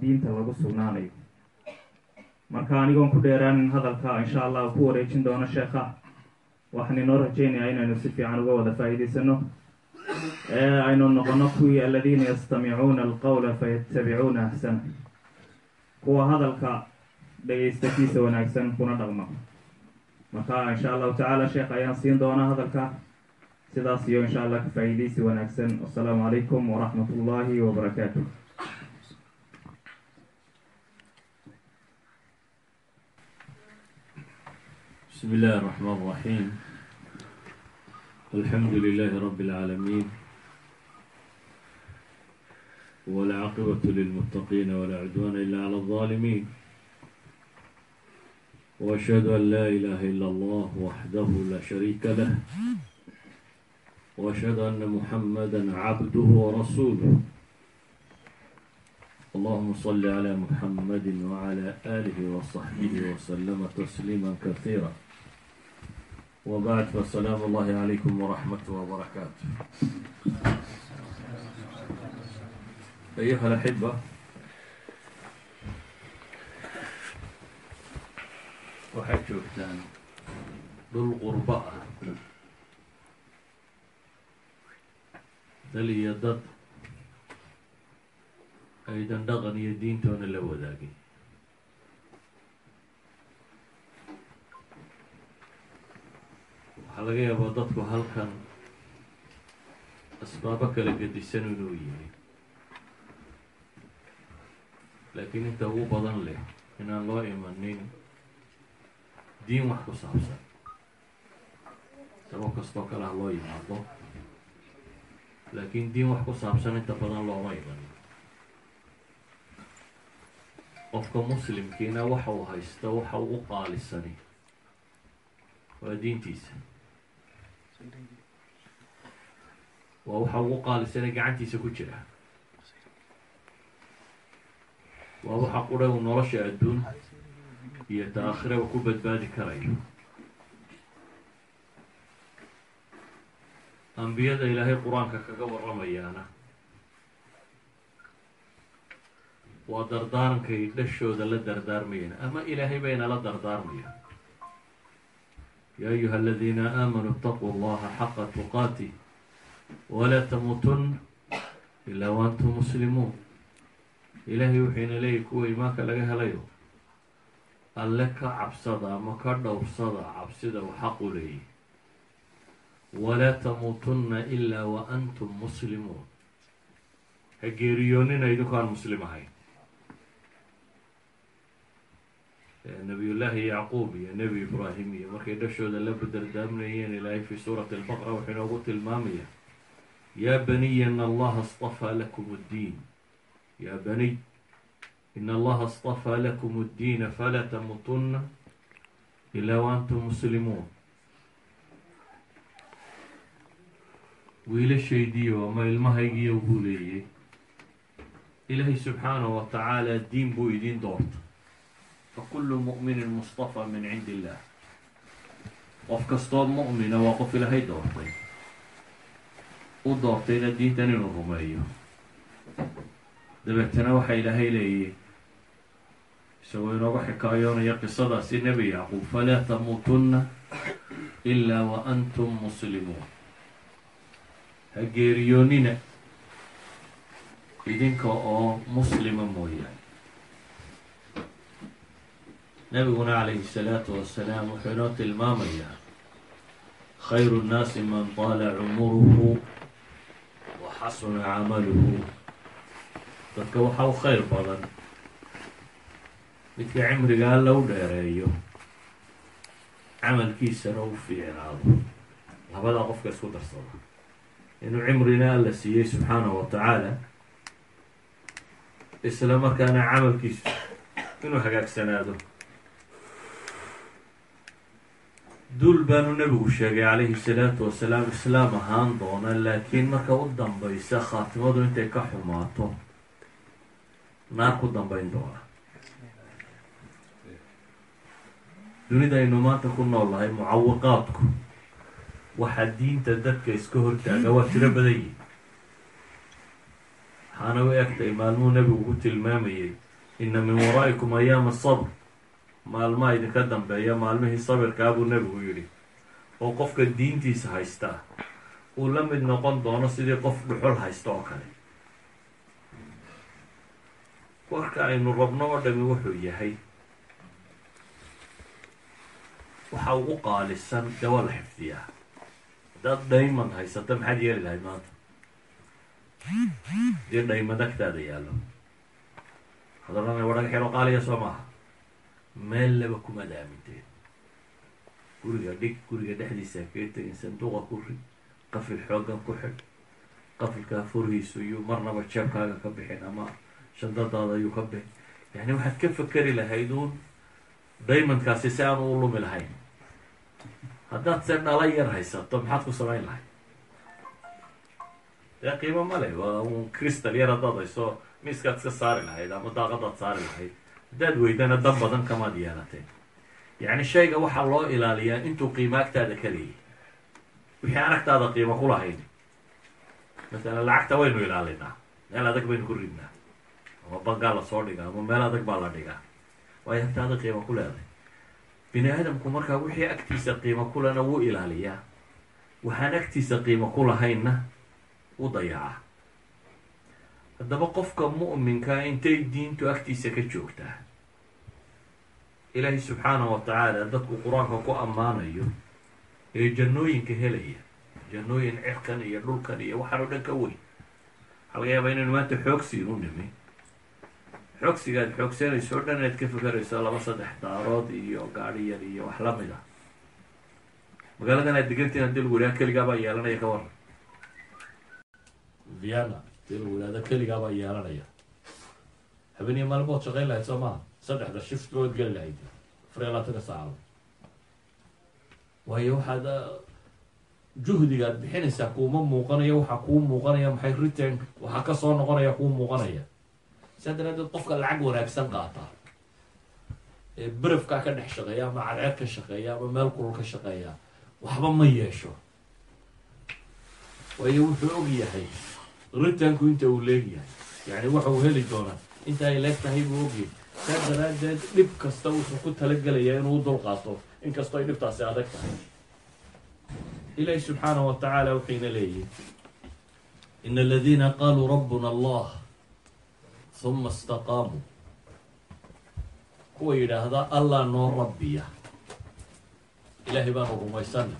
diinta lagu sugnaanayo marka anigoon ku dheeraanin hadalka insha allah ku wareejin doono sheekha. Waxaan inoo rajaynayaa inaynu si fiican uga wada faa'iidaysano ee aynu noqono kuwii aladiina yastamicuuna alqawla fayattabicuuna axsana kuwa hadalka dhegaysta kiisa wanaagsan kuna dhaqma. Marka insha allahu tacaala sheekh ayaan siin doonaa hadalka. Sidaas iyo insha allah ka faa'iidaysi wanaagsan. Wasalaamu calaykum waraxmat ullaahi wabarakaatu بسم الله الرحمن الرحيم الحمد لله رب العالمين والعاقبة للمتقين ولا عدوان إلا على الظالمين وأشهد أن لا إله إلا الله وحده لا شريك له وأشهد أن محمدا عبده ورسوله اللهم صل على محمد وعلى آله وصحبه وسلم تسليما كثيرا وبعد فالسلام الله عليكم ورحمة وبركاته أيها الأحبة waxaad joogtaan dhul qurbo ah dal iyo dad aydan dhaqan iyo diintoona la wadaagin waxaa laga yaabaa dadku halkan asbaabo kala gedisan inuu yimi laakiin inta ugu badan leh inaan loo imanin diin wax ku saabsan. Sabab kastoo kale ha loo yimaado. Laakiin diin wax ku saabsan inta badan looma imanin. Qofka muslimkiina waxa uu haysto waxa uu u qaalisani waa diintiisa waa waxa ugu qaalisana gacantiisa ku jira waa waxa qura uu nolosha adduun iyo ta-aakhiraba ku badbaadi karayo ambiyada ilaahay qur'aanka kaga warramayaana waa dardaarankay dhashooda la dardaarmayeen ama ilaahay bayna la dardaarmayaan yaa ayuha aladiina aamanuu itaquu allaha xaqa tuqaatih walaa tamuutun ilaa waantum muslimuun ilaahay wuxuyna leeyahy kuwa imaanka laga helayo alle ka cabsada ama ka dhowrsada cabsida u leeyahy walaa tamuutunna ilaa wa antum muslimuun ha geeriyoonina idinku aan muslim ahayn nabiyullaahi yacquub iyo nebi ibraahim iyo markay dhashooda la dardaarmayeen ilaahay fi suurati albaqra wuxuu inoogu tilmaamaya baniy in allaha astafaa lakum ddiin yaa baniy in allaha astafaa lakum ddiina falaa tamuutunna ilaa wa antum muslimuun wiilashaydiiyo ama ilmahaygiiyo buu leeyay ilaahay subxaanahu wa tacaala diin buu idiin doorta fakulu mu'minin mustafa min cindi illah qof kastoo mu'mina waa qof ilaahay doortay u doortayna diintan inuu rumeeyo dabeetana waxaa ilaahay leeyay isagoo inooga xikaayoonaya qisadaasi nebi yacquub falaa tamuutunna ilaa wa antum muslimuun. Ha geeriyoonina idinka oo muslima mooyaane. Nabiguna calayhi salaatu wasalaam wuxuu inoo tilmaamayaa khayru nnaasi man taala cumuruhu xasuna camaluhu dadka waxa u khayr badan midka cimriga alla u dheereeyo camalkiisana u fiicnaado labadaa qofka isku darsada inuu cimrina alla siiyey subxaanahu wa tacaala isla markaana camalkiisu inuu hagaagsanaado dul baanu nebigu sheegay calayhi salaatu wasalaam islaam ahaan doona laakiin marka u dambaysa khaatimadu intay ka xumaato naar ku dambayn doona. Dunida aynu maanta ku nool nahay mucawiqaadku waxaa diinta dadka iska hortaaga waa tiro badan yihiin waxaana u egtay maalmuu nebigu ku tilmaamayay ina min waraa'ikum ayaama sabr maalmaa idinka dambeeya maalmihii sabirkaa buu nebigu yidhi oo qofka diintiisa haystaa uu la mid noqon doono sidii qof dhuxul haysta oo kale. Warka aynu rabno oo dhami wuxuu yahay waxa ugu qaalisan dee la xifdiyaa haddaad dhaymand haysata maxaad yeeli lahayd maanta? Dee dhaymand agtaada yaallo hadalana wadhaga xero qaaliya soo maaha meel laba kumaad aaminteen guriga dhig guriga dhexdiisa kaga tegin sanduuqa ku rid qafil xooggan ku xidh qafilkaa furhiisu iyuu marnaba jeebkaaga ka bixin ama shandadaada ayuu ka bixin. Yani waxaad ka fekeri lahayd uun daymondkaasi si aanu u lumi lahayn. Haddaad se dhala yar haysato maxaad ku samayn lahayd? Dee qiimo male waa un crystal yar haddaad hayso miiskaad iska saari lahayd ama daaqadaad saari lahayd haddaad weydana dan badan kamaad yeelateen yacni shayga waxaa loo ilaaliyaa intuu qiimo agtaada ka leeyay. Wixii aan agtaada qiimo ku lahayn. Masalan lacagta waynu ilaalinaa meel adag baynu ku ridnaa. Ama bangaa la soo dhigaa ama meel adag baa la dhigaa. Waayo agtaada qiimo ku leedahay bini aadamku markaa wixii agtiisa qiimo kulena wuu ilaaliyaa. Waxaan agtiisa qiimo ku lahaynna u dayacaa haddaba qofka mu'minkaa intay diintu agtiisa ka joogtaa ilaahay subxaanahu wa tacaala dadku qur'aanka ku ammaanayo ee jannooyinka helaya jannooyin cirkan iyo dhulkan iyo waxaan oo dhan ka weyn. Waxaa laga yaabaa inaynu maanta xoogsiin u nimi xoogsiga aad xoogsanayso o dhan inaad ka fekerayso laba saddex daarood iyo gaadhi yar iyo wax la mid ah. Magaaladan aad degantiin haddii lagu yidhaha keligaabaa yeelanaya ka waran viana haddii lagu yidhahdo keligaabaa yeelanaya habeeniya maalmood shaqayn lahayd soo maha saddexda shift bood geli lahayd afar iyo labaatanka saacado waayo waxaad juhdiga aad bixinaysaa kuuma muuqanaya waxaa kuu muuqanaya maxay return waxaa ka soo noqonaya kuu muuqanaya saa daraadeed qofka lacag wanaagsan qaata ee berefkaa ka dhex shaqeeya ama cadceed ka shaqeeya ama meel kulul ka shaqeeya waxba ma yeesho waayo wuxuu og yahay ritanku inta uu leegyahay yani waxa uu heli doonaa. Inta ay leeg tahay buu ogyahay. Saa daraadeed dhib kasta wuxuu ku talagelayaa inuu dul qaato inkastoo ay dhibtaasi adag tahay. Ilaahi subxaanahu wa tacaala wuxuyna leeyihi in aladiina qaluu rabbuna allah huma istaqaamuu kuwa yidhaahda allah noo rabbiya. Ilaahay baanu rumaysana.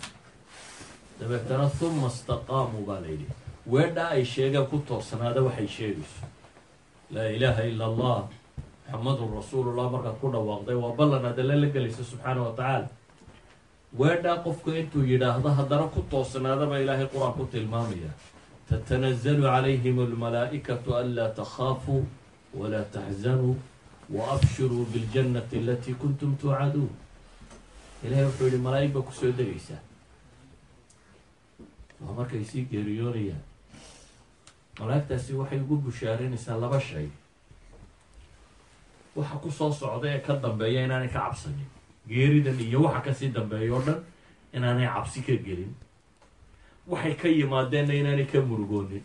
Dabeetana huma istaqaamuu baa la yidhi weedhaa ay sheegeen ku toosnaada waxay sheegayso. Laa ilaaha ila allah maxamadun rasuulullah markaad ku dhawaaqday waa ballan aad alle la gelaysa subxaana wa tacaala. Weedhaa qofku intuu yidhaahdo haddana ku toosnaada baa ilaahay qur'aan ku tilmaamaya. Tatanazalu calayhim almalaa'ikatu anlaa takhaafuu walaa taxzanuu waabshiruu biljannati alatii kuntum tuucaduun. Ilahay wuxuu yihi malaa'ig baa ku soo degaysaa waa markay sii geeriyoonayaan malaa'igtaasi waxay ugu bushaarinaysaa laba shay. Waxa ku soo socda ee ka dambeeya inaanay ka cabsanin. Geeridan iyo waxa ka sii dambeeya oo dhan inaanay cabsi ka gelin. Waxay ka yimaadeenna inaanay ka murugoonin.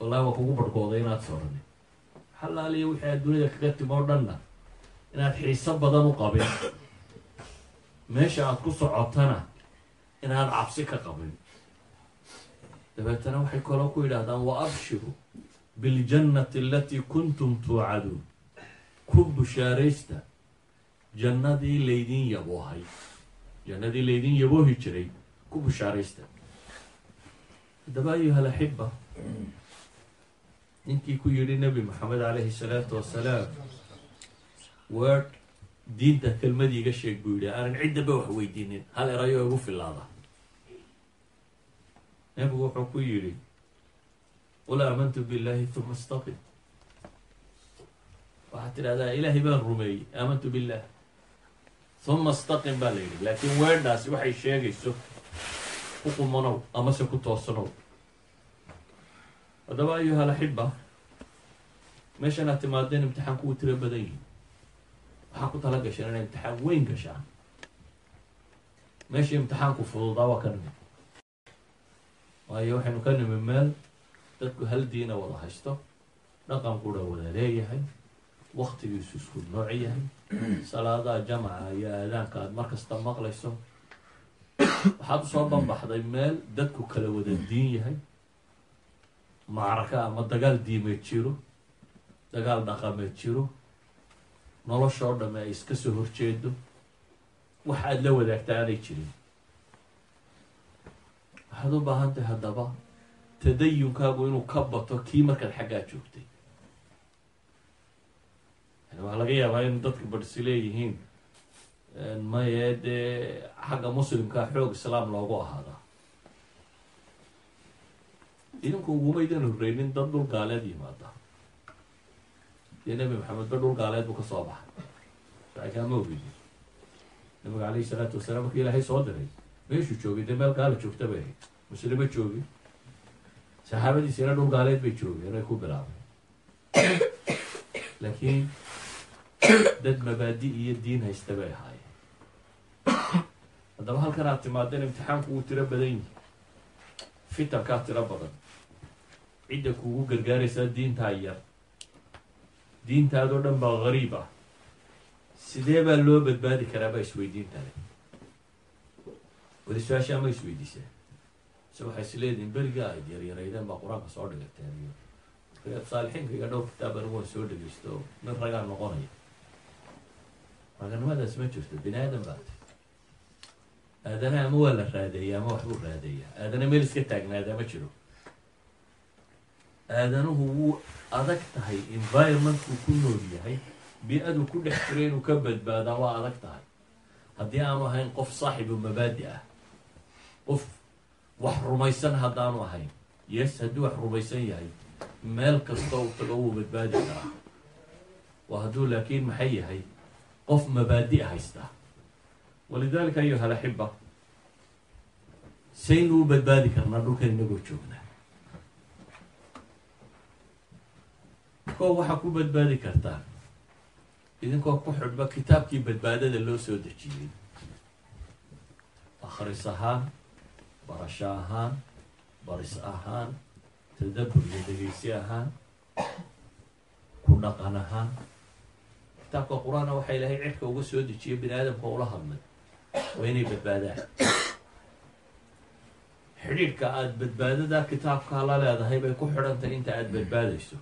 Wallahi waa kugu barhkooday inaad soranin xalaaliya wixii aad dunida kaga timi oo dhanna inaad xiiso badan u qabin. Meesha aad ku socotana inaad cabsi ka qabin dabeetana waxay kaloo ku yidhaahdaan wa abshiru biljannati alatii kuntum tuucaduun. Ku bushaaraysta jannadii laydin yaboohay. Jannadii laydin yaboohi jiray ku bushaaraysta. Haddaba ayuha alaxiba ninkii ku yidhi nebi maxamed calayhi salaatu wasalaam word diinta kelmadii iga sheeg buu yidhi aanan ciddaba wax weydiinin hal erayo igu filaada nebigu wuxuu ku yidhi qul aamantu billahi uma istaqim waxaad tidhahdaa ilaahay baan rumeeyey aamantu billah. Uma istaqim baa la yidhi laakiin weedhaasi waxay sheegayso ku qumanow amase ku toosanow. Haddaba ayuha alaxiba meeshan aad timaadeen imtixaan kuwa tiro badan yihiin waxaa ku tala gasheen inay imtixaan weyn gashaan. Meesha imtixaanku fududaa waa ka nimid waayo waxaynu ka nimid meel dadku hal diina wada haysto dhaqankuudha wada leeyahay waktigiisu isku nooc yahay salaadaha jamaca iyo aadaanka aada mar kasta maqlayso. Waxaad u soo banbaxday meel dadku kala wada diin yahay. Macraka ama dagaal diimeed jiro dagaal dhaqameed jiro noloshoo dhamme ay iska soo horjeedo wax aada la wadaagta aanay jirin waxaad u baahan tahay haddaba tadayunkaagu inuu ka bato kii markaad xaggaa joogtay waxaa laga yaabaa in dadka badhsi leeyihiin maye dee xagga muslimkaa xoog islaam loogu ahaadaa idinku ugumaydan horreynin dad dhul gaaleed yimaada dee nebi maxamed ba dhul gaaleed buu ka soo baxay waxay kaama ogeynin nabiga calayhi salaatu wasalaam markii ilaahay soo diray meeshuu joogay dee meel gaala joogta bay ahayd muslimo joogin saxaabadiisina dhul gaaleed bay joogeen ay ku bilaabeen laakiin dad mabaadi iyo diin haysta bay ahaayeen haddaba halkan aad timaadeen imtixaanku wuu tiro badan yihi fitankaa tiro badan. Cidda kuugu gargaaraysaa diintaa yar diintaadoo dhan baa gariib ah sidee baa loo badbaadi karaa baa isweydiinta leh weli su'aashaa ma isweydiiseen se waxay is leedihin beriga ayd yaryaraydeen baa qur'aanka soo dhigateen iyo saalixiinka dhowr kitaab anigu waan soo dhegeysto min ragaa noqonaya raganimadaas ma jirto bini aadan baa tay aadana ama waa la raadeeya ama waxbuu raadeeyaa aadana meel iska taagnaadaa ma jiro. Aadanuhu wuu adag tahay environmentkuu ku nool yahay. Bi-adu ku dhex jira inuu ka badbaadaa waa adag tahay. Haddii aanu ahayn qof saaxibu mabaadi ah qof wax rumaysan haddaanu ahayn. Yes haddii wax rumaysan yahay meel kasta u tago wuu badbaadi karaa. Waa hadduu laakiin maxay yahay? Qof mabaadi haysta. Walidalika ayuha alaxiba saynu u badbaadi karnaa dhulkan inagoo joognaa. Koo waxaa ku badbaadi kartaa idinkoo ku xidhba kitaabkii badbaadada loo soo dejiyey. Akhris ahaan barasho ahaan baris ahaan tadabur iyo dhegeysi ahaan ku dhaqan ahaan kitaabka qur'aana waxaa ilaahay cirka uga soo dejiyay bini aadamka ula hadlay. Waa inay badbaadaan. Xidhiidhka aada badbaadada kitaabkaa la leedahay bay ku xidhantahay inta aada badbaadayso.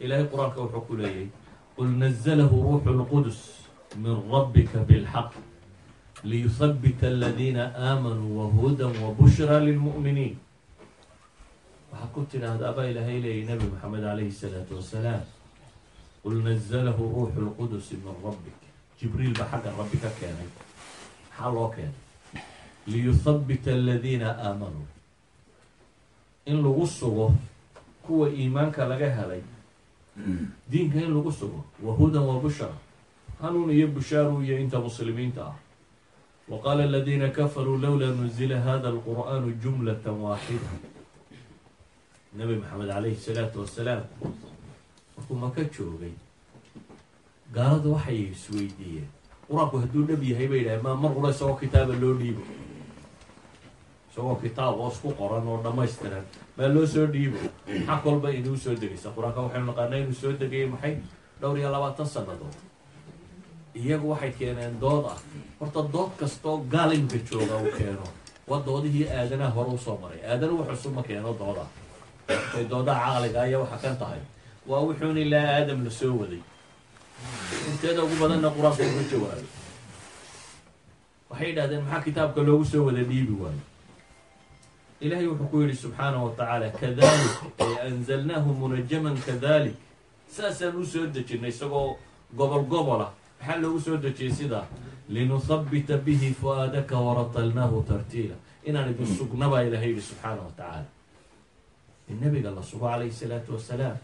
Ilaahay qur'aanka wuxuu ku leeyahay qul nazalahu ruuxu lqudus min rabbika bilxaq liyuthabbita aladiina aamanuu wahudan wabushraa lilmu'miniin waxaa ku tidhaahdaa baa ilaahay leeyay nabi maxamed calayhi salaatu wasalaam qul nazalahu ruuxu lqudusi min rabbik. Jibriil baa xagga rabbi ka keenay. Maxaa loo keenay? Liyuthabbita aladiina aamanuu in lagu sugo kuwa iimaanka laga helay. Diinka in lagu sugo. Wahudan wa bushra. Hanuun iyo bushaaru iyo inta muslimiinta ah qaala aladiina kafaruu lowlaa nuzila hada alqur'aanu jumlata waaxida nabi maxamed calayhi salaatu wasalaam markuu maka joogay gaalada waxay isweydiiyeen qur'aanku hadduu dhab yahay bay yidhahay ma mar qura isagoo kitaaba loo dhiibo isagoo kitaab oo isku qoran oo dhammaystiran maa loo soo dhiibo maxaa kolba inuu soo degaysa qur'aanka waxaynu naqaanaa inuu soo degayay maxay dhowr iyo labaatan sannadood iyagu waxay keeneen dood ah. Horta dood kastoo gaal imika jooga uu keeno. Waa doodihii aadanaha hore u soo maray. Aadana wax cusub ma keeno dooda doodaha caqliga aya waxa kan tahay. Waa wuxuun ilaa aadam la soo waday. Inteeda ugu badanna qur'aanka uga jawaabay waxay yidhahdeen maxaa kitaabka loogu soo wada dhiibi waayo ilahay wuxuu ku yidhi subxaanaه wa tacaala kadalik ay anzalnaahu munajaman kadalik saasaan u soo dejinay isagoo gobol gobola maxaa loogu soo dejiyey sidaa linuhabbita bihi fu'aadaka waratalnaahu tartiila inaan idin sugna baa ilahay yidhi subxaana wa tacaala in nabiga la sugo calayhi salaatu wasalaam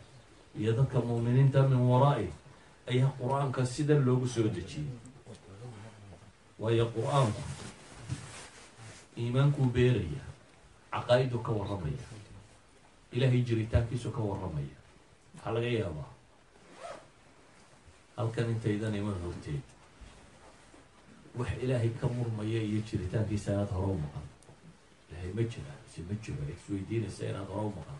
iyo dadka muuminiinta min waraa'i ayaa qur'aanka sida loogu soo dejiyey waayo qur'aanku iimaankuu beeraya caqaa-idu ka warramaya ilaahay jiritaankiisu ka warramaya waxaa laga yaabaa halkan intaydan iman horteed wax ilaahay ka murmaya iyo jiritaankiisa inaad hore u maqan. Ilaahay ma jira mise ma jiro isweydiinaysa inaad hore u maqan.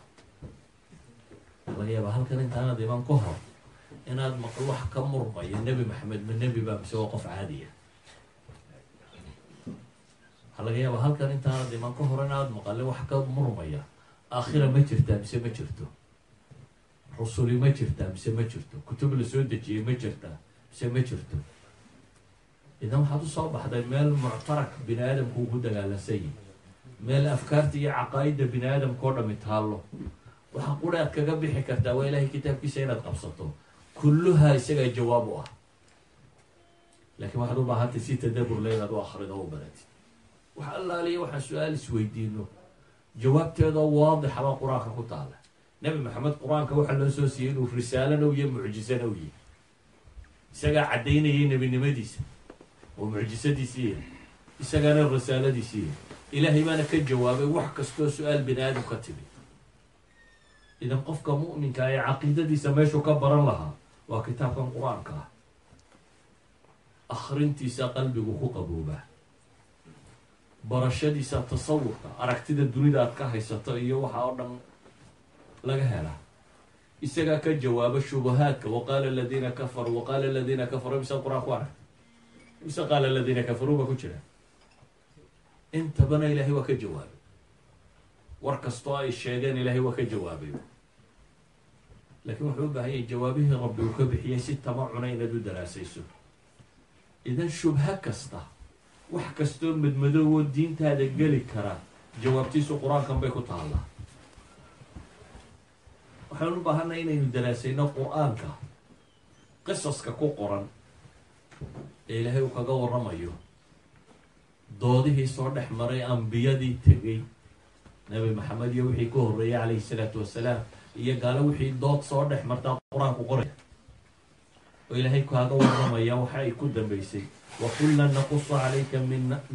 Laga yaabaa halkan intaanad iman ka hor inaad maqlo wax ka murmaya nebi maxamed ma nebi baa mise waa qof caadiya waxaa laga yaabaa halkan intaanad iman ka hor inaad maqale wax ka murmaya aakhira ma jirtaa mise ma jirto rusuli ma jirtaa mise ma jirto kutub la soo dejiyey ma jirtaa mise ma jirto idan waxaad u soo baxday meel muctarak bini aadamku uu ku dagaalansan yihi meel afkaarta iyo caqaa'idda bini aadamka dhami taallo waxa qura aad kaga bixi kartaa waa ilaahay kitaabkiisa inaad qabsato. Kulluhaa isagaa jawaab u ah laakiin waxaad u baahantay si tadabur le inaad u akrido u baratid wax allaaliya waxaan su'aal isweydiino jawaabteedoo waadixa baa qur'aanka ku taala nebi maxamed qur'aanka waxaa loo soo siiyey inuu yahy mucjisana u yahy isagaa caddaynayay nebinimadiisa oo mucjisadiisii yahy isagaana risaaladiisii yahy ilaahay baana ka jawaabay wax kastoo su'aal bini aadam ka timi idan qofka mu'minka ee caqiidadiisa meeshuu ka baran lahaa waa kitaabkan qur'aanka ah. Akrintiisa qalbigu ku qaboobaa. Barashadiisa tasawurka aragtida dunida aad ka haysato iyo waxa oo dhan laga helaa isagaa ka jawaaba shubahaadka waqaala aladiina kafaruu waqaala aladiina kafaruu mise qur'aan ku arag. Mise qaala aladiina kafaruu ba ku jira. Intabana ilaahay waa ka jawaabay. War kastoo ay sheegeen ilaahay waa ka jawaabay. Laakiin wuxuu u baahan yahay jawaabihii rabbi uu ka bixiyay si tamacuna inaad u daraasayso. Idan shubha kasta wax kastoo madmadowoo diintaada geli kara jawaabtiisu qur'aankan bay ku taallaa waxaan u baahanay inaynu daraasayno qur'aanka. Qisaska ku qoran ee ilaahay uu kaga warramayo. Doodihii soo dhex maray ambiyadii tegey. Nabi maxamed iyo wixii ka horreeyay calayhi salaatu wasalaam iyo gaalo wixii dood soo dhex martaa qur'aanku qoraya oo ilaahay kaaga warramaya waxa ay ku dambaysay. Wakulna naqusu calayka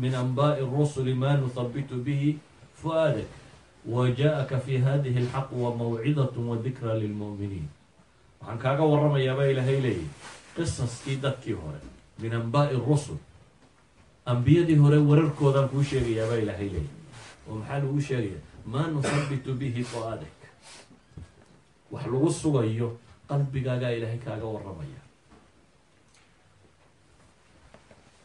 min anbaai rusuli ma nuthabitu bihi fu-aadak waja-aka fi hadihi alxaq wa mawcidat wa dikra lilmu'miniin waxaan kaaga warramayaabaa ilaahay leeyahy qisaskii dadkii hore min anbaai rusul ambiyadii hore wararkoodaan kuu sheegayaabaa ilaahay leeyahy oo maxaa lagu sheegaya maa nuthabitu bihi fu-aadak wax lagu sugayo qalbigaagaa ilaahay kaaga warramaya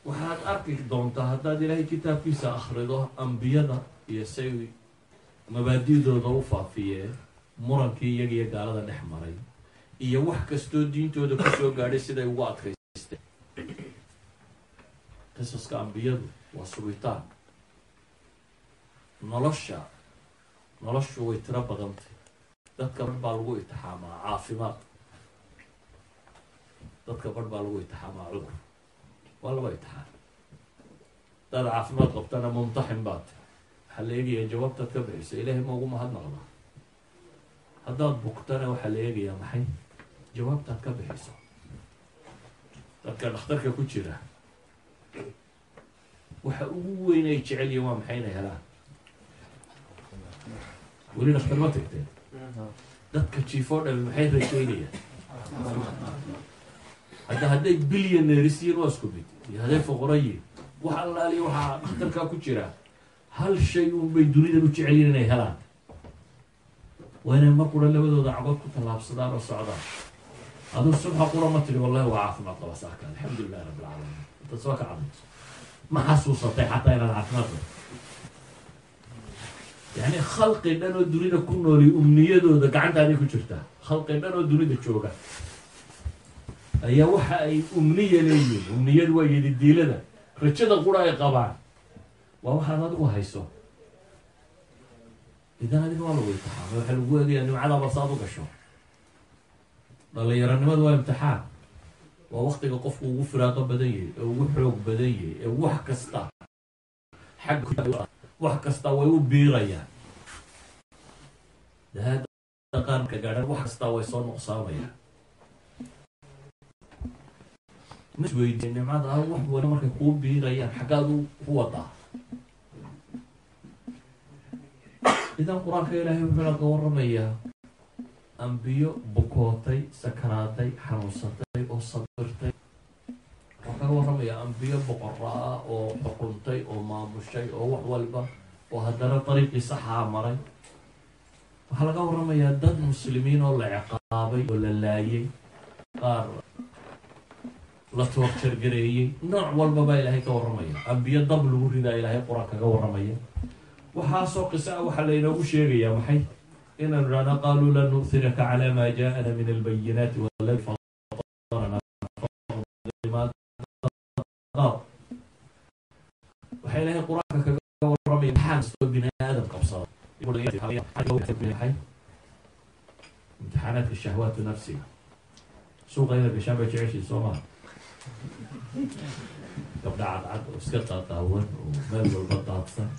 waxaad arki doontaa haddaad ilaahay kitaabkiisa akhrido ambiyada iyo say mabaadidooda u faafiyeen murankii iyaga iyo gaalada dhex maray iyo wax kastoo diintooda ku soo gaadhay siday ugu adkaysteen qisaska ambiyadu waa sugitaan. Nolosha noloshu way tiro badantay. Dadka badh baa lagu itixaamaa caafimaad. Dadka badh baa lagu itixaamaa cudur waa laba itixaam hadaad caafimaad qabtana mumtaxin baad waxaa la eegayaa jawaabtaad ka bixisa. Ilaahay ma ugu mahadnaqdaa haddaad bugtana waxaa la eegayaa maxay jawaabtaad ka bixiso dadka dhakhtarka ku jira. Waxa ugu weyn ay jecel yihiin waa maxay inay helaan? Weli dhakhtar ma tagteen. Dadka jiifoo dhami maxay rajeynayaan? Hadda hadday billionaires yihiin waa isku mid. Iyo hadday foqora yihiin wax allaaliya waxaa dhakhtarkaa ku jira hal shay unbay dunidan u jecel yihiin inay helaan waa inay mar qura labadooda cagood ku tallaabsadaan oo socdaan aduu subxa qura ma tiri wallahi waa caafimaad qaba saaka alxamdu lilahi rabbi alcaalamiin intaad soo ka cadayso ma xasuusatay xataa inaad caafimaad qabto yani khalqi dhan oo dunida ku nooli umniyadooda gacantaaday ku jirtaa khalqi dhan oo dunida jooga ayaa waxa ay umniya leeyihiin umniyadu waa yadidiilada rajada qura ay qabaan waa waxaad adigu hayso. Idan adiga waa lagu imtixaamay waxaa lagu eegayaa nimcadaaba saad u gasho. Dhalinyaronimadu waa imtixaan. Waa waktiga qofku ugu firaaqo badan yahay ee ugu xoog badan yahay ee wax kasta xagga wax kasta way u biirayaan. Dahaada qaarka gaadhan wax kasta way soo nuqsaamayaan weydiye nimcada wax wali markay kuu biirayaan xaggaad ku wadaa idan qur'aanka ilaahay wuxuu laga waramayaa ambiyo bukootay sakaraaday xanuunsatay oo sabirtay. Waxaa kaga waramayaa ambiyo boqora ah oo xukuntay oo maamushay oo wax walba oo haddana dariiqii saxaa maray waxaa laga waramayaa dad muslimiin oo la ciqaabay oo la laayay qaar la toorjargareeyey nooc walba baa ilaahay ka warramaya ambiyo dab lagu ridaa ilaahay qur'aan kaga warramaya waxaasoo qisa waxaa laynoogu sheegayaa maxay inaynu idhahna qaaluu lan nu'thiraka calaa maa jaa'ana min albayinaati waxaa ilaahay qur'aanka kaga warramaya maxaa kastoo bini imtixaanaadka shahwaatu nafsiga suuqa inaad gashaan bay jeceshiin soo maha gabdha cadcad oo iska qaaqaawan oo meel walba daadsan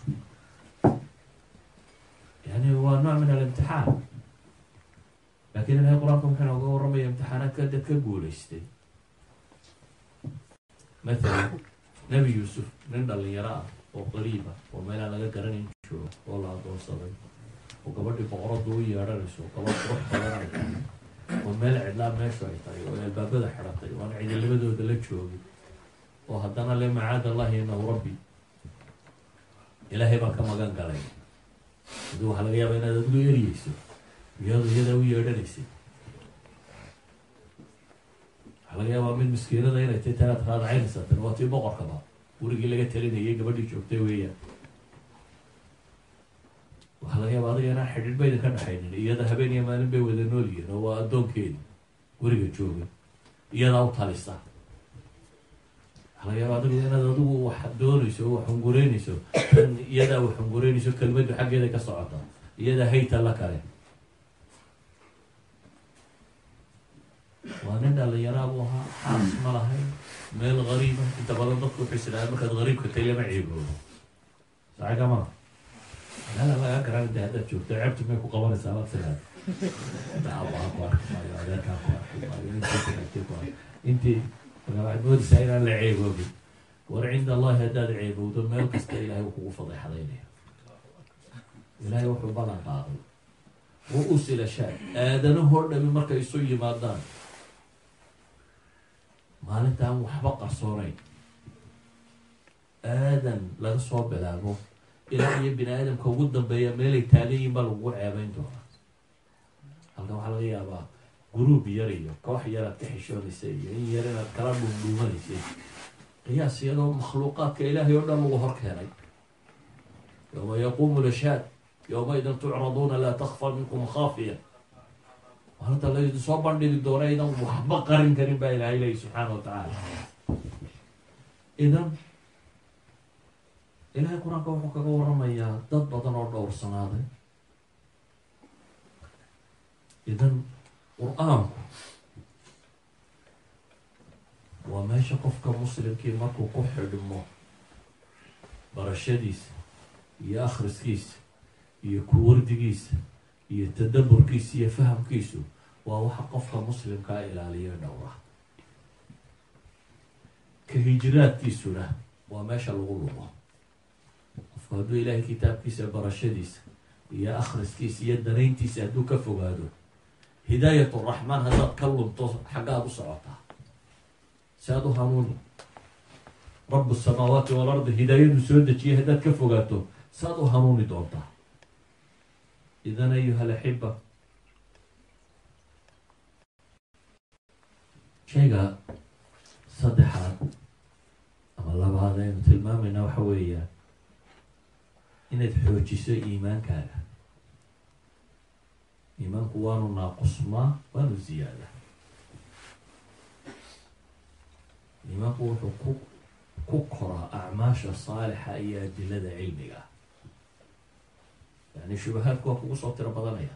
yani waa nooc min alimtixaan laakiin ilahay qur'aanka wuxuu nooga warramaya imtixaanaadka dad ka guulaystay mathalan nebi yuusuf nin dhalinyaro ah oo qariib ah oo meelaan laga garanayn joogo oo la adoonsaday oo gabadhii boqoradu u yeedhanayso gabadh qurux badan ay tahay oo meel cidlaa meeshu ay tahay oo albaabada xidhatay oo aan ciidalamadooda la joogin oo haddana le macaad allahi inahu rabbi ilaahay baan ka magan galay haddii waxaa laga yaaba inaad adigu eriyeyso iyado iyadaa u yeedhanaysay waxaa laga yaabaa mid miskiinada inay tay tanaad raadacaynaysaa tan waa tii boqorkaba gurigii laga talinayay gabadhii joogtay weeyaan waxaa laga yaaba adiga inaan xidhiidh ba idinka dhexaynin iyada habeen iyo maalin bay wada nool yihiin oo waa addoonkeedi guriga jooga iyadaa u talisa laga yaaba inaad adigu wax doonayso wax hungureynayso tan iyadaa wax hungureynayso kelmaddu xaggeeda ka socota. Iyadaa hayta la kale. Waa nin dhalinyaraa buu ahaa xaas ma lahayn meel gariiba inta badan dadku wuxuu isdhahaa markaad gariibka tay lama ceeboodo saxiga maa meela lagaa garan de haddaad joogto ceebtu may ku qabanaysaa arki maayo. Intii intii waxaad moodaysaa inaan la ceeboobin. War cinda allahi haddaad ceebowdo meel kasta ilaahay wuu kugu fadeexadaynaya ilaahay wuxuu ballan qaaday. Ru-uusila shaad. Aadanahoo dhami markay isu yimaadaan. Maalintaan waxba qarsoonayn. Aadan laga soo bilaabo ilaa iyo bini aadamka ugu dambeeya meelay taagan yihiin baa lagugu ceebeyn doonaa. Halkan waxaa laga yaabaa guruub yar iyo koox yaraad ka xishoonaysay iyo in yar inaad kala dhuundhuumanaysay qiyaas iyadoo makhluuqaadka ilaahay oo dhan lagu hor keenay. Yowma yaquumu lashaad yowmaidin tucraduuna laa takfa minkum khaafiya. Maalinta laydin soo bandhigi doona idan waxba qarin karin baa ilaahay leeyi subxaana wa tacaala. Idan ilaahay qur'aanka wuxuu kaga waramayaa dad badan oo dhowrsanaaday. Idan qur'aanku waa meesha qofka muslimkii markuu ku xidhmo barashadiisa iyo akhriskiisa iyo kuwardigiisa iyo tadaburkiisa iyo fahamkiisu waa waxa qofka muslimkaa ilaaliya dhowra ka hijiraadkiisuna waa meesha lagu lumo qofku hadduu ilaahay kitaabkiisa barashadiisa iyo akhriskiisa iyo danayntiisa hadduu ka fogaado hidaayat uraxmaan haddaad ka lunto xaggaad u socotaa si aad u hanuuni rabu samaawaati walardi hidaayadu soo dejiyay haddaad ka fogaato si aad u hanuuni doontaa idan ayuha alaxiba shayga saddexaad ama labaad aynu tilmaamayna waxa weeyaan inaad xoojiso iimaankaaga iimaanku waanu naaqusmaa waanu ziyaada iimaanku wuxuu ku ku koraa acmaasha saalixa iyo adilada cilmiga. Yani shubahaadku waa kugu soo tiro badanaya.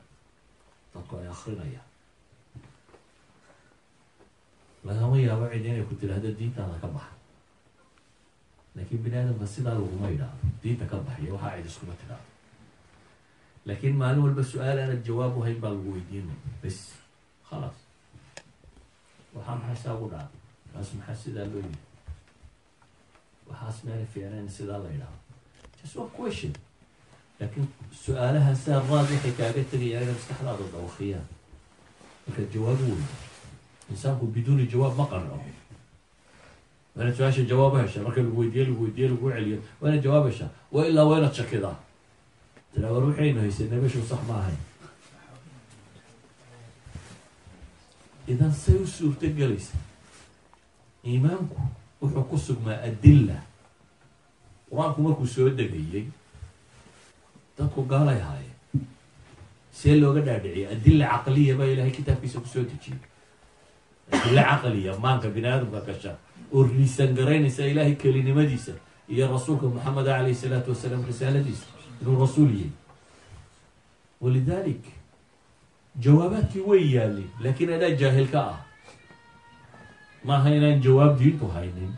Dadku ay akrinayaan lagama yaabo cid inay ku tiraahdo diintaada ka baxa. Laakiin bini aadamka sidaa laguma yidhaahdo. Diinta ka baxyo waxaa cid iskuma tiraahdo laakiin maalin walba su'aal aanad jawaab u hayn baa lagu weydiinay bes khalaas waxaa maxaa saa ugu dhaca kaas maxaa sidaa loo yiri waxaas meela fiicnayn sidaa la yidhaahdo just one question laakiin su'aalaha saa raad waxay kaaga tegayaan inay maskaxdaada dawakiyaan markaad jawaab weydo insaanku biduuni jawaab ma qanco waa inaad su'aasha jawaab hesha marka inaad heshaa wa ilaa waa inaad tira war waxaynu haysanay meshu sax ma ahayn. Idan say u suurto gelaysa iimaanku wuxuu ku sugmaa adilla. Qur'aanku markuu soo degayey dadku gaalay ahaayeen see looga dhaadhiciyay adilla caqliya baa ilaahay kitaabkiisa ku soo dejiyey adilla caqliya maanka bini aadamka gasha oo riisan garaynaysa ilaahay kelinimadiisa iyo rasuulka moxamed calayhi salaatu wasalaam risaaladiisa inuu rasuul yahay walidalik jawaabaadkii way yaalin laakiin adaa jaahil ka ah maaha inaan jawaab diintu haynin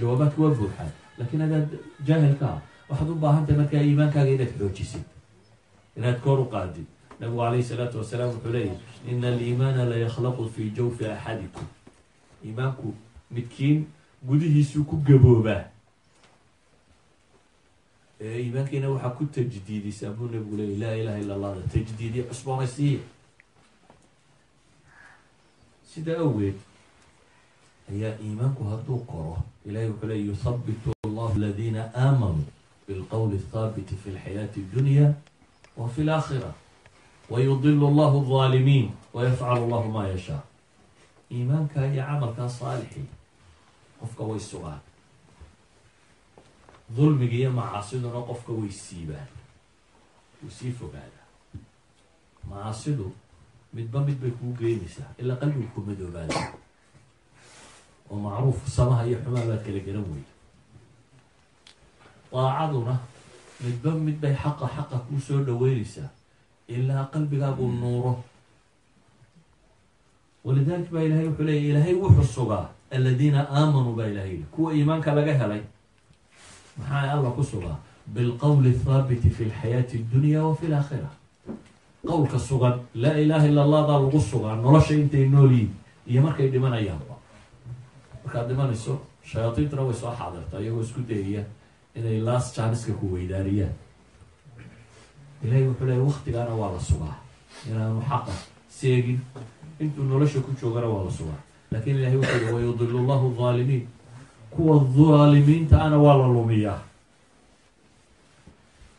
jawaabaadki waa buuxaan laakiin adaa jaahil ka ah. Waxaad u baahantahay markaa iimaankaaga inaad xoojisid inaad koor u qaadid. Nabigu calayhi salaatu wasalaam wuxuu leeyahy ina aliimaana la yakhlaqu fii jawfi axadikum iimaanku midkiin gudihiisuu ku gaboobaa iimaankiina waxaa ku tajdiidisaa buu nabigu leeyay laa ilaha illa allahda tajdiidiya cusboonaysiiya sidaa awgeed ayaa iimaanku hadduu koro ilahay wuxuu leey yuthabitu allahu aladiina aamanuu bilqowli athaabiti fi lxayaati addunya wa fi laakhira wayudilu allahu alظaalimiin wayafcalu allahu maa yashaa. Iimaankaa iyo camalkaa saalixi qofka way sugaan dulmiga iyo macaasiduna qofka way siibaan. Way sii fogaadaa macaasidu midba mid bay kuu geynaysaa ilaa qalbigu ku madoobaada oo macruuf samaha iyo xumaa baad kala garan weyda daacaduna midba mid bay xaqa xaqa kuu soo dhaweynaysaa ilaa qalbigaagu nuuro. Walidalik baa ilahay wuxuu leeya ilaahay wuxuu sugaa aladiina aamanuu baa ilahay kuwa iimaanka laga helay maxaa alla ku sugaa bilqowli athaabiti fi lxayaati addunya wa fi laakhira qowlka sugan laa ilaha illa allahdaa lagu sugaa nolosha intay noolyihin iyo markay dhimanayaanba markaad dhimanayso shayaadiintuna way soo xaadirtaa iyagoo isku dayaya inay laas jaaniska ku weydaariyaan. Ilahay wuxuu leeya waktigaana waa la sugaa. Inaanu xaqa seegin intuu nolosha ku joogana waa la sugaa. Laakin ilahay wuxuu wayudilu llahu alظaalimiin kuwa dhaalimiinta ana waa la lumiyaa.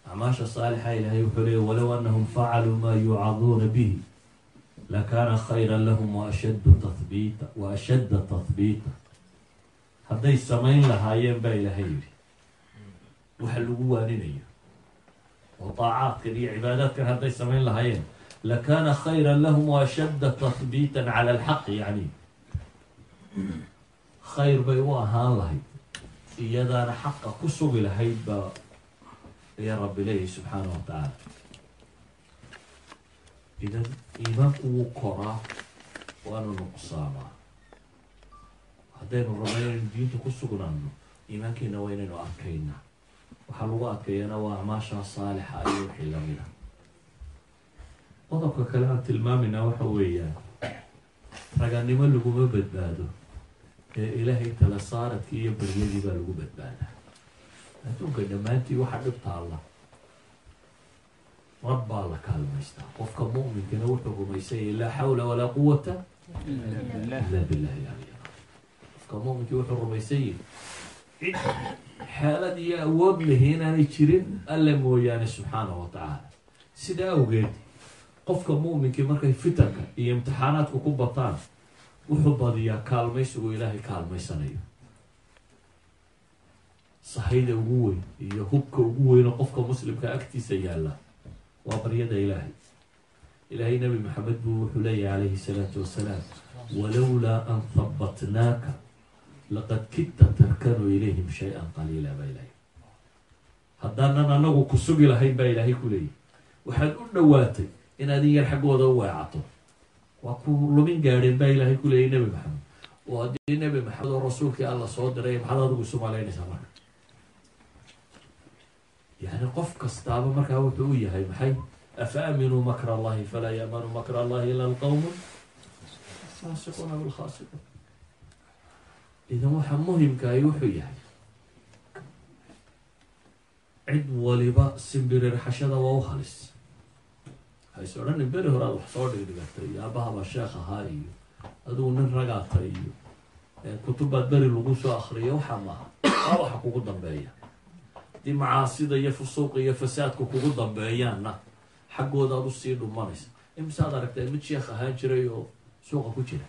Acmaasha saalixa ilahay wuxuu leeya walow anahum facaluu maa yuucaduuna bihi lakaana khayra lahum waashaddu tathbiita wa ashadda tathbiita hadday samayn lahaayeen baa ilaahay yidhi. Waxa lagu waaninayo. Oo daacaadkan iyo cibaadaadkan hadday samayn lahaayeen. Lakaana khayra lahum waashadda tathbiitan cala alxaqi yacni khayr bay u ahaan lahayd. Iyadaana xaqa ku sugi lahayd baa ayaa rabbi leeyahy subxaanahu wa tacaala idan iimaanku wuu koraa waanu nuqsaamaa haddaynu rabno inaynu diinta ku sugnaano iimaankeena waa inaynu adkaynaa waxaa lagu adkeeyana waa acmaasha saalixa iyo wixii lamida qodobka kale aan tilmaamayna waxa weeyaan raganimo laguma badbaado ee ilaahay tala saaradkii iyo baryadii baa lagu badbaadaa. Adduunka dhammaantii waxaa dhib taalla rab baa la kaalmaystaa. Qofka mu'minkana wuxuu rumaysanyay laa xawla walaa quwata ila billahi aliy qofka mu'minkii wuxuu rumaysanyay cid xeelad iyo awood lahi inaanay jirin alle mooyaane subxaanahu wa tacaala sidaa awgeed qofka mu'minkii markay fitanka iyo imtixaanaadku ku bataan wuxuu badiyaa kaalmaysigu ilaahay kaalmaysanayo. Sahayda ugu weyn iyo hubka ugu weyno qofka muslimka agtiisa yaalla waa baryada ilaahay. Ilaahay nabi maxamed buu wuxuu leeyahy calayhi salaatu wasalaam walowlaa an habatnaaka laqad kidta tarkanuu ilayhim shay-an qaliila baa ilahay haddaanan anagu ku sugi lahayn baa ilaahay ku leeyahy waxaad u dhowaatay inaad in yar xaggooda u weecato waa ku lumin gaadheen baa ilaahay ku leeyay nebi maxamed. Oo haddii nebi maxamed oo rasuulkii alla soo diray maxaad adigu isu malaynaysaa marka? Yani qof kastaaba markaa wuxuu u yahay maxay? Afa aaminuu makra allahi falaa yaamanu makra allahi ila alqawmu faasiquuna bilkhaasiquun idan waxaa muhimkaay wuxuu yahay cid waliba simbirirxashada waa u halis hays odhanin beri hore aad wax soo dhigdhigatay iyo aabahaba sheekh ahaa iyo adigu nin ragaata iyo kutubbaad beri lagu soo akriyo waxaa maaha waa waxa kugu dambeeya. Haddii macaasida iyo fusuuqa iyo fasaadka kugu dambeeyaanna xaggooda aad u sii dhumanaysa. Imisaad aragtee mid sheekh ahaan jiray oo suuqa ku jira?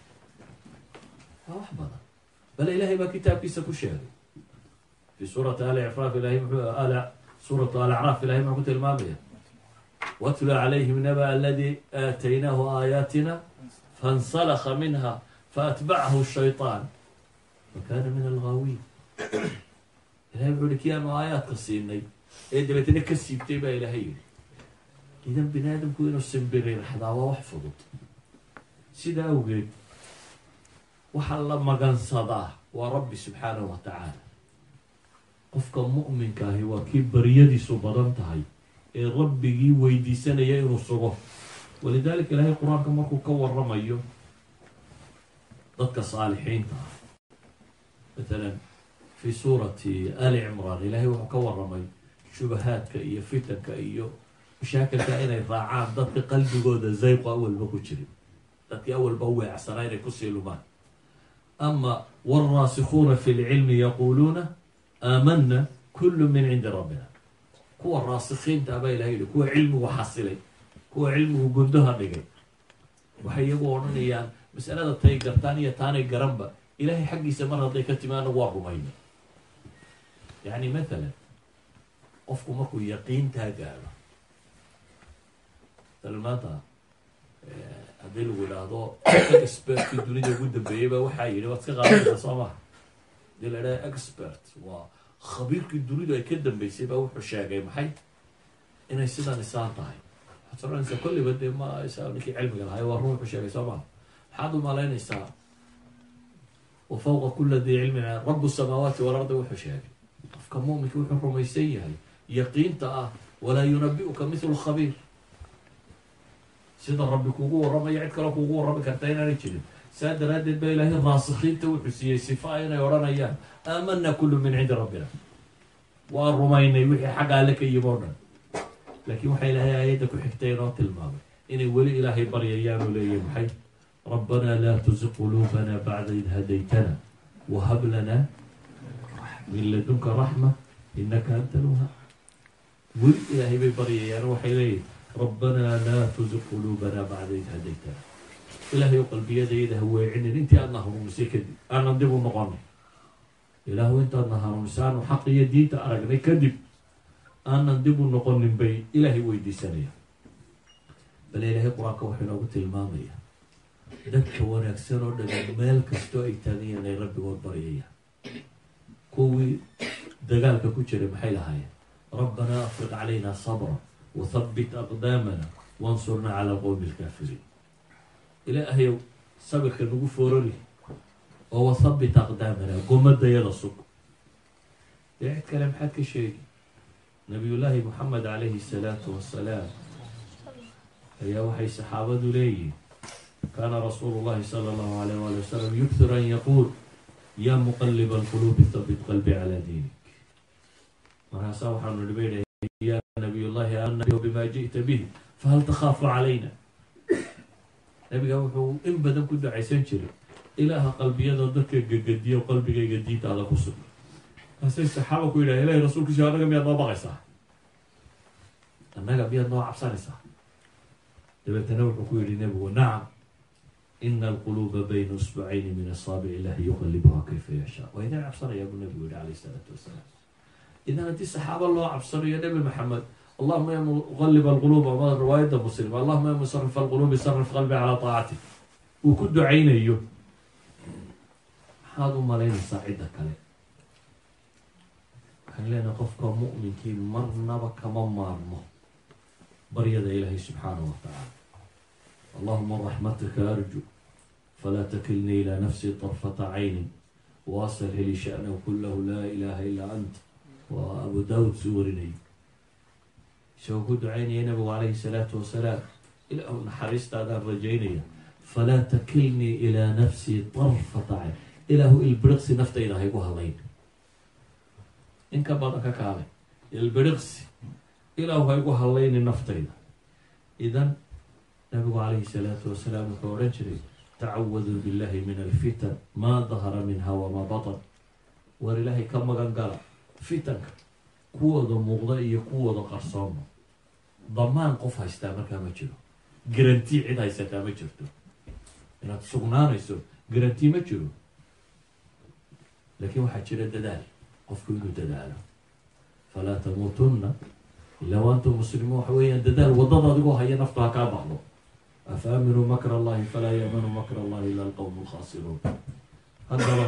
Waa wax badan. Bale ilahay baa kitaabkiisa ku sheegay. Fi suurati ali craaf ilahay muxuu al suuratu alacraaf ilahay muxuu ku tilmaamaya watlu calayhim naba aladi aataynaahu aayaatina fansalakha minha faatbacahu shayطaan fakana min alghaawiin ilahay wuxuu ihi kii aanu aayaadka siinay ee dabeetana ka siibtay baa ilahay yidhi idan bini aadamku inuu simbiriraxdaa waa wax fudud sida awgeed waxaa la magansadaa waa rabbi subxaanahu wa tacaala qofka mu'minka ahi waa kii baryadiisu badan tahay ee rabbigii weydiisanaya inuu sugo. Walidaalika ilaahay qur'aanka markuu ka waramayo dadka saalixiinta ah matalan fi suurati ali cimraan ilaahay wuxuu ka waramay shubahaadka iyo fitanka iyo mashaakilka inay raacaan dadka qalbigooda zayqo awalba ku jirin. Dadkii awalba weecsanaa inay ku sii lumaan. Ama wاlraasikuuna fi lcilmi yaquuluuna aamana kulu min cindi rabbina kuwa raasikiinta baa ilahay yihi kuwa cilmigu xasilay kuwa cilmigu gundaha dhigay. Waxay iyagu odhanayaan masalada tay gartaan iyo taanay garanba ilahay xaggiisa mar hadday ka timi waa rumayna. Yani mathalan qofku markuu yaqiintaa gaadho masalan maanta haddii lagu idhaahdo expertkii dunida ugu dambeeyey ba waxaa yidhi waad iska qaadanaysaa soo maha haddii la idhaha expert waa khabiirkii dunidu ay ka dambeysay baa wuxuu sheegay maxay inay sidan isaan tahay waxaad soconaysaa kolliba dee ma isa ninkii cilmiga lahay waa run wuxuu sheegay soo maha maxaad u malaynaysaa wa fawqa dii cilmin rabu samaawaati walardi wuxuu sheegay qofka muminka wuxuu rumaysan yahay yaqiinta ah walaa yunabi'uka mithlu khabiir sida rabbi kugu warramaya cid kaloo kugu warrami karta inaanay jirin saa daraaddeed ba ilaahay raasikiinta wuxuu siiyey sifa inay odhanayaan aamana kullu min cindi rabbina waa rumaynay wixii xagga alle ka yimi o dhan laakiin waxaa ilaahay aayadda ku xigtay inoo tilmaamay inay weli ilaahay baryayaan oo leeyahay maxay rabbanaa laa tuziq quluubana bacda id hadaytana wahab lana min ladunka raxma inaka anta lwahab weli ilaahay bay baryayaan waxay leeyihiin rabbanaa laa tuziq quluubana bacda id hadaytana ilaahay o qalbiyadayada ha weecinin intii aadna hanuunisay kadib aanan dib u noqonay ilaahu intaadna hanuunisay aanu xaq iyo diinta aragnay kadib aanan dib u noqonin bay ilaahay weydiisanaya. Bale ilaahay qur'aanka wuxuu inoogu tilmaamaya dadka wanaagsan oo dhan meel kastoo ay taagayan ay rabbigood baryayaan kuwii dagaalka ku jiray maxay lahaayeen? Rabbanaa afriq calayna sabra wathabbit aqdaamana wansurnaa cala alqowmi alkaafiriin ilaahayow sabirka nagu foorari oo wathabbit aqdaamana gomadayada sug. Dee cid kale maxaad ka sheegi? Nabiyullaahi moxamed calayhi salaatu wassalaam ayaa waxay saxaabadu leeyihiin kaana rasuulu llahi sala allahu alayh waali wasalam yukthir an yaquul yaa muqaliba alquluubi thabbit qalbi calaa diinik markaasaa waxaanu idhahay ya nabiy llahi bima ji'ta bihi fahal takhaafu calayna? Nabiga wuxuu in badan ku ducaysan jiray ilaaha qalbiyada dadka gegediyo qalbigayga diintaada ku sug markaasay saxaaba ku yidhaha ilahi rasuulkiisa annaga miyaad noo baqaysaa? Annaga miyaad noo cabsanaysaa? Dabeetana wuxuu ku yihi nebigu nacam ina alquluuba bayna usbacayni min asaabic illahi yuqalibuha kayfa yashaa. Waa idin cabsanayaa buu nebigu yihi calayh isalaatu wasalaam idan haddii saxaaba loo cabsanayo nebi maxamed allahuma ya muqalib alquluub ama riwaayadda muslim allahuma ya musarif alquluubi sarif qalbi calaa taacati uu ku ducaynayo maxaad u malaynaysaa cidda kale. Waxaan leenahay qofka mu'minkii marnaba kama maarmo. Baryada ilaahay subxaanahu wa tacaala allahuma raxmatika arju falaa takilnii ilaa nafsi طarfata caynin waasil heli sha'nahu kulahu laa ilaha ilaa ant waa abu daawud suu warinayay isagoo ku ducaynaya nabigu calayhi salaatu wasalaam ilaahu naxariistaadaan rajaynaya falaa takilnii ilaa nafsii طarfata cayn ilaahu ilbiriqsi naftayda haygu halayn in ka badan ka kaalay ilbiriqsi ilaahu haygu hallayni naftayda idan nabigu calayhi salaatu wasalaam wuxuu odhan jiray tacawaduu billahi min alfitan maa dahara minha wamaa batan war ilaahay ka magan gala fitanka kuwooda muuqda iyo kuwooda qarsooma damaan qof haystaa markaa ma jiro garantii cid haysataa ma jirto inaad sugnaanayso garantii ma jiro laakiin waxaa jira dadaal qofku inuu dadaalo falaa tamuutunna ilaa waantum muslimuun waxa weeyaan dadaal waddada adigoo haya naftu ha kaa baxdo afa aaminuu makra allahi falaa yaamanu makra allahi ila alqowmu alkhaasiruun haddaba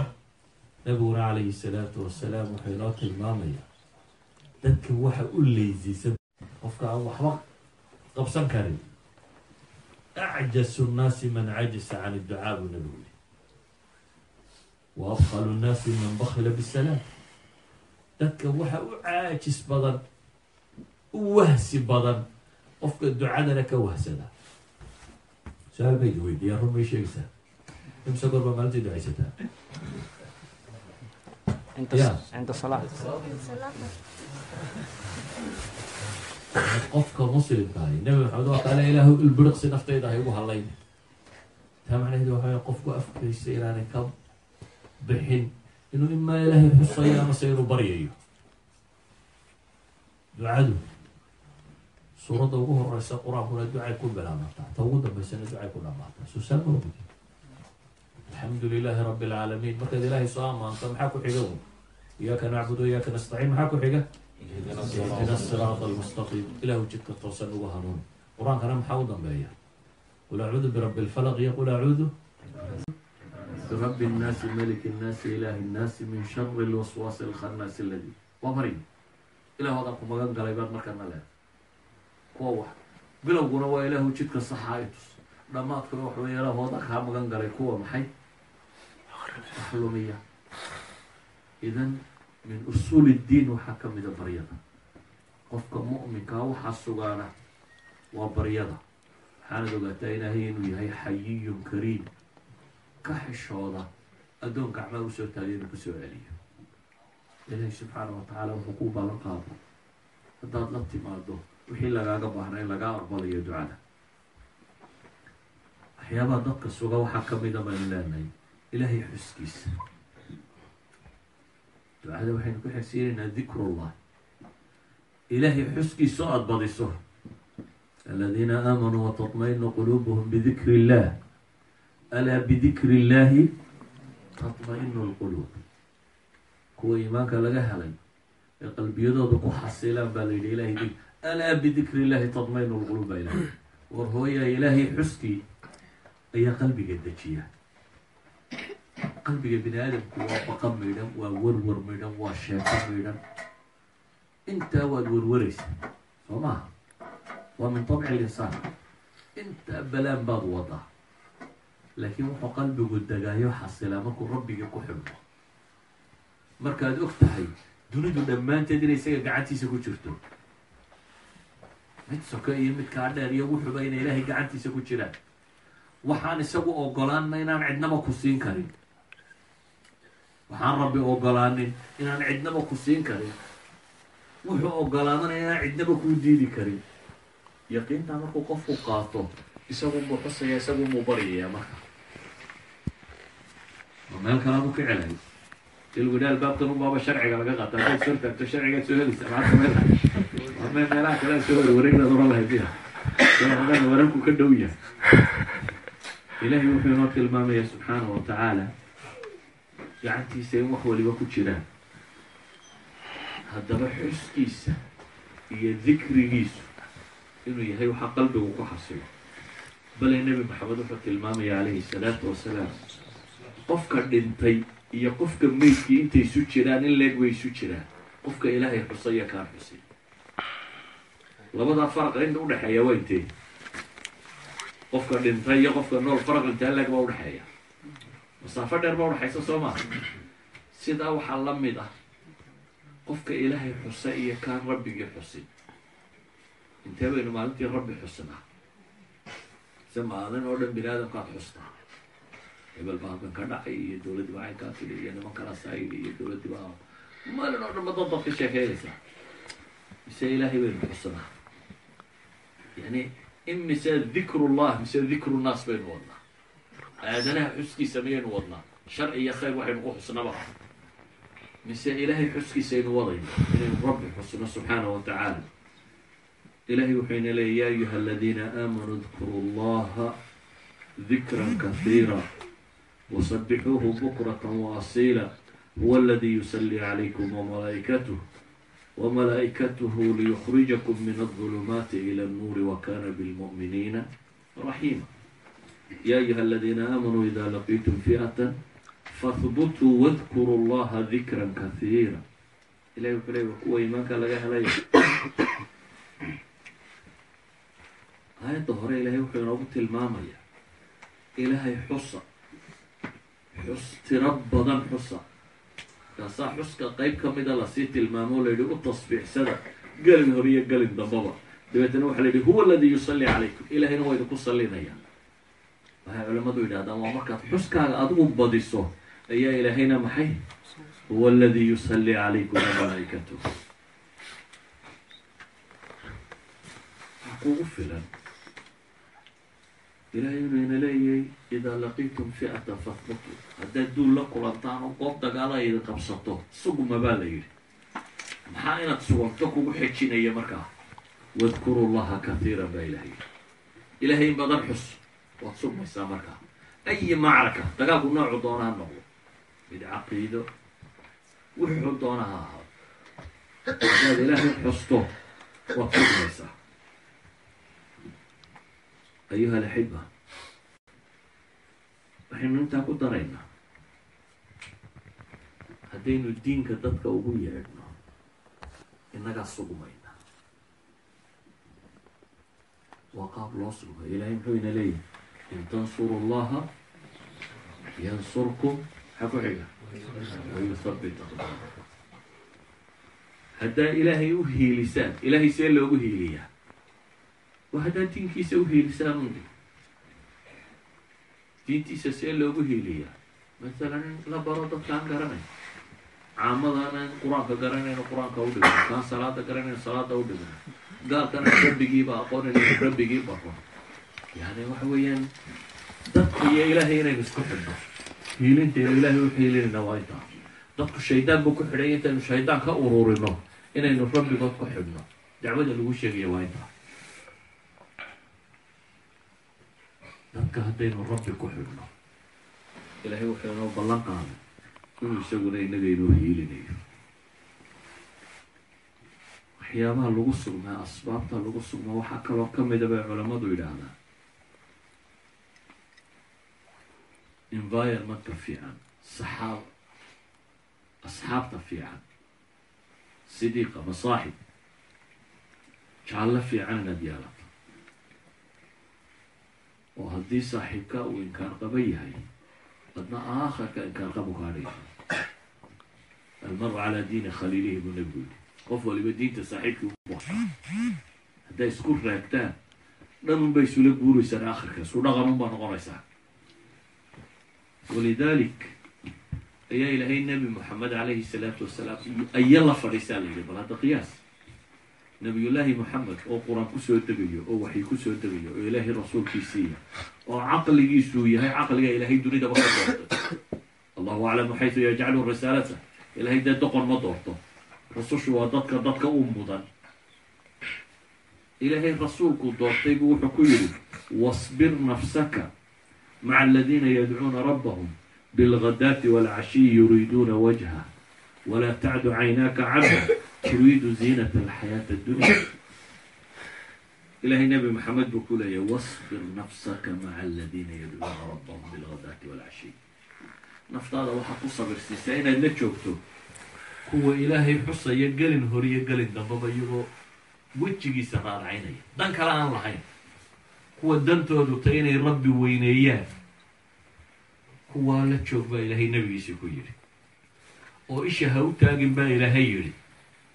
nabiguna calayhi salaatu wasalaam wuxuu inoo tilmaamayaa dadka waxa u leysiisan qofka aan waxba qabsan karin acjasu nnaasi man cajisa can idducaa buu nabigu wa afqalu nnaasi man bakhila bisalaam dadka waxa u caajis badan u wahsi badan qofka ducadana ka wahsada su'aal bay weydiiyaa run may sheegaysaa imse goor baa maalintii ducaysataa qofka muslimkaah nabi maxamed waa qaale ilaahu ilbiriqsi naftayda hay ugu hallayn taa macnaheed waxaa qofku afkiisa inaanay ka bixin inuu imaa ilaahay xusayo amase inuu baryayo ducadu suuradda ugu horeysa qur'aankuna ducay ku bilaamataa ta ugu dambeysana ducay ku dhamaataa susaama ogdi alxamdu lilaahi rabbi alcaalamiin markaad ilaahay soo ammaanto maxaa ku xiga un iyaaka nacbudu iyaaka nastaciin maxaa ku xiga ihdina siraata almustaqiim ilahu jidka toosan ugu hanuun qur'aankana maxaa u dambeeya qul acuudu birabbi lfalaq iyo qul acuudu birabbi nnaasi maliki nnaasi ilaahi nnaasi min shari lwaswaasi alkhannaasi aladi waa marya ilahu adaan ku magan galay baad markana leedahay kuwa wax. Bilowguna waa ilaahu jidka saxaa i tus. Dhammaadkuna waxa weeye ilaahu adaan kaa magan galay kuwa maxay? Lumiya idan min usuul iddiin waxaa ka mida baryada. Qofka mu'minkaa waxaa sugaana waa baryada. Waxaanad ogaataa ilaahay inuu yahay xayiyun kariim ka xishooda addoon gacmaa u soo taagay inuu ku soo celiyo. Ilaahay subxaana wa tacaala wuxuu ku ballan qaado haddaad la timaado wixii lagaaga baahna in lagaa aqbalayo ducada. Waxyaabaha dadka suga waxaa ka mida baynu leenahay. Ilaahay xuskiisa ducada waxaynu ku xigsiinaynaa dikrullah. Ilaahay xuskiisa o aada badiso aladiina aamanuu watatma-inu quluubuhum bidikri illah alaa bidikri illahi tatma-inu lquluub kuwa iimaanka laga helay ee qalbiyadooda ku xasilaan baa la yidhi ilahay di alaa bidikri illahi tatma-inu lquluub baa ilahay war hooyaa ilaahay xuskii ayaa qalbiga dejiya qalbiga bini aadamku waa baqa maydhan waa warwar maydhan waa sheeko maydhan intaa waad warwaraysa soo maha waa min tabci linsaan intaa balaan baad wadaa laakiin wuxuu qalbigu degaayo xasilaa markuu rabbiga ku xidhmo markaad og tahay dunidu dhammaanteed inay isaga gacantiisa ku jirto. Mid soke iyo mid kaa dheer iyo wuxuba inay ilaahay gacantiisa ku jiraan. Waxaan isagu ogolaanna inaan cidnaba ku siin karin. Waxaan rabbi ogolaanin inaan cidnaba ku siin karin. Wuxuu ogolaadana inaan cidnaba kuu diidi karin. Yaqiintaa markuu qofku qaato isagunbuu xusaya isagunbuu baryayaa marka meel kalaanu ka celay ilwina albaabkan unbaaba sharciga laga qaata haddaad soo taagto soo helaysa meel waa meel meelaha kale soo warwareegnaad oran lahayd ya haddana waranku ka dhow yahay ilaahay wuxuu inoo tilmaamaya subxaana wa tacaala gacantiisa in wax waliba ku jiraan haddaba xuskiisa iyo dikrigiisu inuu yahay waxaa qalbigu ku xasilo bale nebi maxamed wuxuu tilmaamaya calayhi salaatu wasalaam qofka dhintay iyo qofka meydkii intay isu jiraan in leeg way isu jiraan qofka ilaahay xusaya kaan xusay. Labadaa faraqa inta udhexeeya waa intee? Qofka dhintay iyo qofka nool faraq intee leeg baa udhexeeya masaafo dheer baa udhexaysa soo maa sidaa waxaa la mid ah qofka ilaahay xusa iyo kaan rabbigii xusin. Intee baynu maalintii rabbi xusnaa? Se maalin oo dhan bini aadamkaad xustaa hebel baa halkan ka dhacay iyo dowladdii baa caynkaa tidhi iyo niman kala saayidhi iyo dowladdii baa maalin oo dhan ba dad dad ka sheekeynaysaa mise ilaahay baynu xusnaa yani in mise dikrullah mise dikru nnaas baynu wadnaa aadanaha xuskiisa miyaynu wadnaa shar iyo khayr waxaynu ku xusnaba mise ilaahay xuskiisaynu wadayno inaynu rabbi xusno subxaana wa tacaala ilahay wuxuu ina leeyay ya ayuha aladiina aamanuu dkuru llaha dikran kahiira wasabixuuhu bukrata waasiila huwa aladii yusalii calaykum wamalaa'ikatuh wamalaa'ikatuhu liyukhrijakum min aldulumaati ila annuuri wakana bilmu'miniina raxiima ya ayuha aladiina aamanuu ida laqiitum fi'atan fahbutuu wadkuruu llaha dikran kahiira ilahi wuxuu leey kuwa iimaanka laga helaya aayadda hore ilaahay wuxuu inoogu tilmaamaya ilaahay xusa xus tiro badan xusa kaasaa xuska qeyb ka mida la sii tilmaamo o la yidhi u tasbiixsada gelin hore iyo gelin dambaba dabeetana waxaa la yidhi huwa aladii yusalli calaykum ilahayna waa idinku sallinaya waxay culimmadu yidhahdaan waa markaad xuskaaga adigu badiso ayaa ilaahayna maxay huwa aladii yusalli calaykum wamalaa'ikatuh kugu filan ilahay inuu ina leeyahay idaa laqiitum fi'ata fahbutuu haddaad duul la kulantaan oo goob dagaala idin qabsato sugma baa la yidhi maxaa inaad suganto kugu xejinaya markaa wadkuru llaha kahiiran baa ilahay yidhi ilahay in badan xus waad sugmaysaa markaa ayi macraka dagaalku noocu doona ha noqdo mid caqiido wuxuu doona ha ahaado haddaad ilaahay xusto waad sugmaysaa ayuha alaxiba waxaynu intaa ku daraynaa haddaynu diinka dadka ugu yeedhno innagaa sugmayna waa qaab loo sugmay ilahay muxuu ina leeyahay in tansuru llaha yansurkum maxaa ku xiga wayuthabbit aqdaama haddaa ilaahay u hiilisaan ilaahay see loogu hiiliyaa waa haddaad diinkiisa u hiilisaan diintiisa see loogu hiiliyaa masalan in la baro dadkaan garanayn caamadaan aan qur'aanka garanayno qur'aanka u dhigno kaan salaada garanayno salaada u dhigno gaalkan rabbigiiba aqoonayno rabbigii baro yani waxa weeyaan dadka iyo ilaahay inaynu isku xidhno hiilintaynu ilaahay u hiilinayna waa intaa dadku shaydaan buu ku xidhay intaynu shaydaan ka ururino inaynu rabbigood ku xidhno dacwada lagu sheegaya waa intaa dadka haddaynu rabbi ku xidhno ilaahay wuxuu inoo ballan qaaday inuu isaguna inaga inoo hiilinayo waxyaabaha lagu sugmaa asbaabta lagu sugmaa waxaa kaloo ka mida bay culammadu yidhaahdaan environmentka fiican saxaab asxaabta fiican sidiiqa masaaxib jaallo fiican inaad yeelato oo haddii saaxiibka uu inkaar qaba yahay adna aakhirka inkaar qabu kaa dhigay almaru calaa diini khaliilihi buu nabigu yidhi. Qof waliba diinta saaxiibkii hadday isku raagtaan dhan unbay isula guuraysaan aakhirka isku dhaqan unbaa noqonaysaa. Walidalik ayaa ilaahay nebi moxamed calayhi salaatu wasalaam aya la fadhiisaa la yidhi bal hadda qiyaas nabiyullaahi moxamed oo qur'aan ku soo degayo oo waxay ku soo degayo oo ilaahay rasuulkiisiiya oo caqligiisuu yahay caqliga ilaahay dunidaba ka doortay allahu aclamu xaysu yajcalu risaalata ilaahay dee doqon ma doorto. Rasushu waa dadka dadka u mudan. Ilaahay rasuulku doortay buu wuxuu ku yidhi wasbir nafsaka maca aladiina yadcuuna rabbahum bilghadaati waalcashiyi yuriiduuna wajha walaa tacdu caynaaka canhum turiidu ziinata alxayaati addunya. Ilahay nebi maxamed buu ku leeyahy wasbir nafsaka maca aladiina yadcuuna rabbahum bilghadaati waalcashiy naftaada waxaa ku sabirsiisaa inaad la joogto. Kuwa ilaahay xusaya gelin horiyo gelin dambaba iyagoo wejigiisa raaracaynaya. Dan kale aan lahayn. Kuwa dantoodu ta inay rabbi weyneeyaan. Kuwaa la joog baa ilaahay nebigiisii ku yidhi. Oo isha ha u taagin baa ilaahay yidhi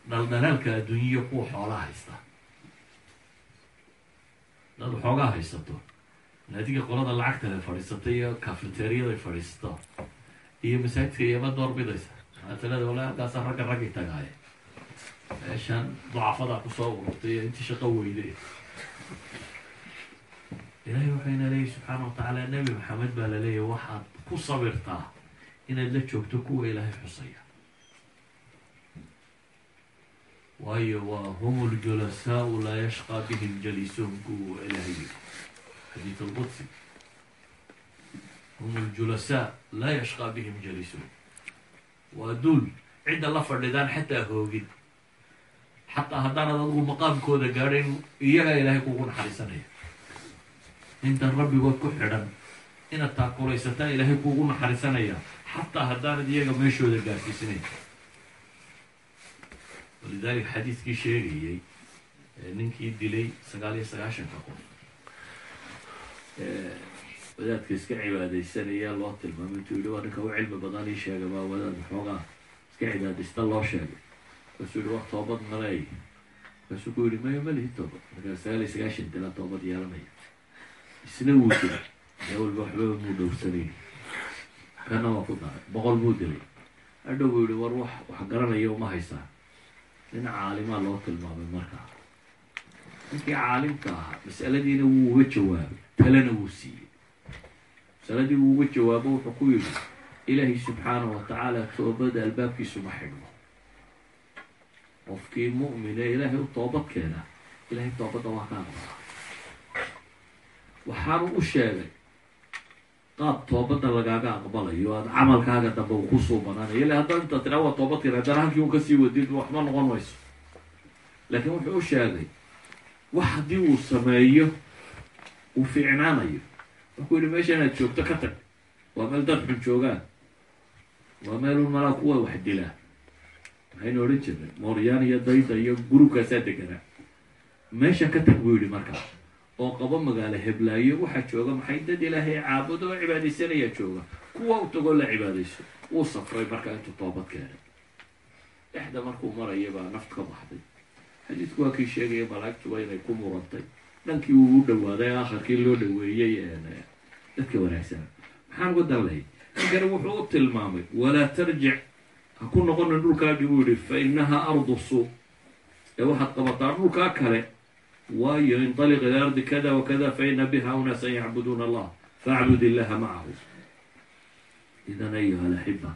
dhaldhalaalka adduunyiya kuwa xoolaa haysta. Dad xoogaa haysato. Naadiga qolada lacagta le fadhiisata iyo cafeteriyada fadhiisato. Iyo masaajidka iyama door bidaysa. Maatalada wala halkaasa ragga raggii tagaaye meeshaan ducafadaa ku soo ururtay iyo intii shaqo weyday ilaahay wuxuu ina leeyahy subxaana wa tacaala nebi maxamed baa laleeyahy waxaad ku sabirtaa inaad la joogto kuwa ilaahay xusaya waayo waa hum ljulasaau laa yashqaa bihim jaliisuhum kuwa ilaahay yiri xadiid alqudsi. Hum ljulasaa laa yashqaa bihim jaliisuhum waa duul cidda la fadhidaan xataa hoogin xataa haddaanad adigu maqaamkooda gaadhayn iyagaa ilaahay kugu naxariisanaya intan rabbigood ku xidhan inaad taakulaysataa ilaahay kuugu naxariisanaya xataa haddaanad iyaga meeshooda gaarsiisanayn walidaalika xadiiskii sheegayey ninkii dilay sagaal iyo sagaashanka qof wadaadka iska cibaadaysanaya loo tilmaamay intuu yihi waa ninka u cilmi badan ii sheega baa wadaad maxoogaa iska cibaadaysta loo sheegay markaasuu yihi wax toobad maleey markaasuu ku yihi maya malihi toobad markaa sagaal iyo sagaashan dila toobad yeelanaya isna wuu dilay yaa walba waxbaba muu dhowrsanayay kana waa ku daray boqol muu dilay hadhow buu yihi war wax wax garanaya uma haysaa nin caalimaa loo tilmaamay markaa ninkii caalimka ahaa masaladiina wuu uga jawaabay talena wuu siiyey. Masaladii wuu uga jawaabo wuxuu ku yidhi ilaahay subxaanahu wa tacaala toobada albaabkiisu ma xidhmo. Qofkii mu'min ee ilaahay u toobad keena ilahay toobadda waa ka aqbalaa waxaanu u sheegay qaab toobadda lagaaga aqbalayo aada camalkaaga dambe uu ku soo banaanayo illa haddaad inta tiraa waa toobad keena haddana halkii un ka sii wadid waxba noqon mayso. Laakiin wuxuu u sheegay wax haddii uu sameeyo uu fiicnaanayo. Wuxuu yihi meesha inaad joogto ka tag waa meel dad xun joogaan. Waa meelun malaa kuwa wax dilaa maxaynu odhan jirnay mooryaan iyo dayda iyo gurubkaasaa deganaa meesha ka tag buu yihi markaa oo qabo magaalo heblaayo waxaa jooga maxay dad ilaahay caabudo oo cibaadaysanayaa jooga. Kuwa u tagoo la cibaadayso wuu safray markaa intuu toobad keenay. Dhexda markuu maraya baa naft ka baxday. Xadiidku waa kii sheegaya malaagtuba inay ku murantay. Dhankii uu u dhawaaday aakhirkii loo dhaweeyey dadka wanaagsan. Maxaan uga dan lahay ninkani wuxuu u tilmaamay walaa tarjic. Ha ku noqonin dhulkaagii buu yihi fa inahaa ardu suu. Ee waxaad qabataa dhulkaa kale inطaliq ila ardi kada wakada faina biha unaasan yacbuduuna allah faacbud illaha macahu idan ayuha alaxiba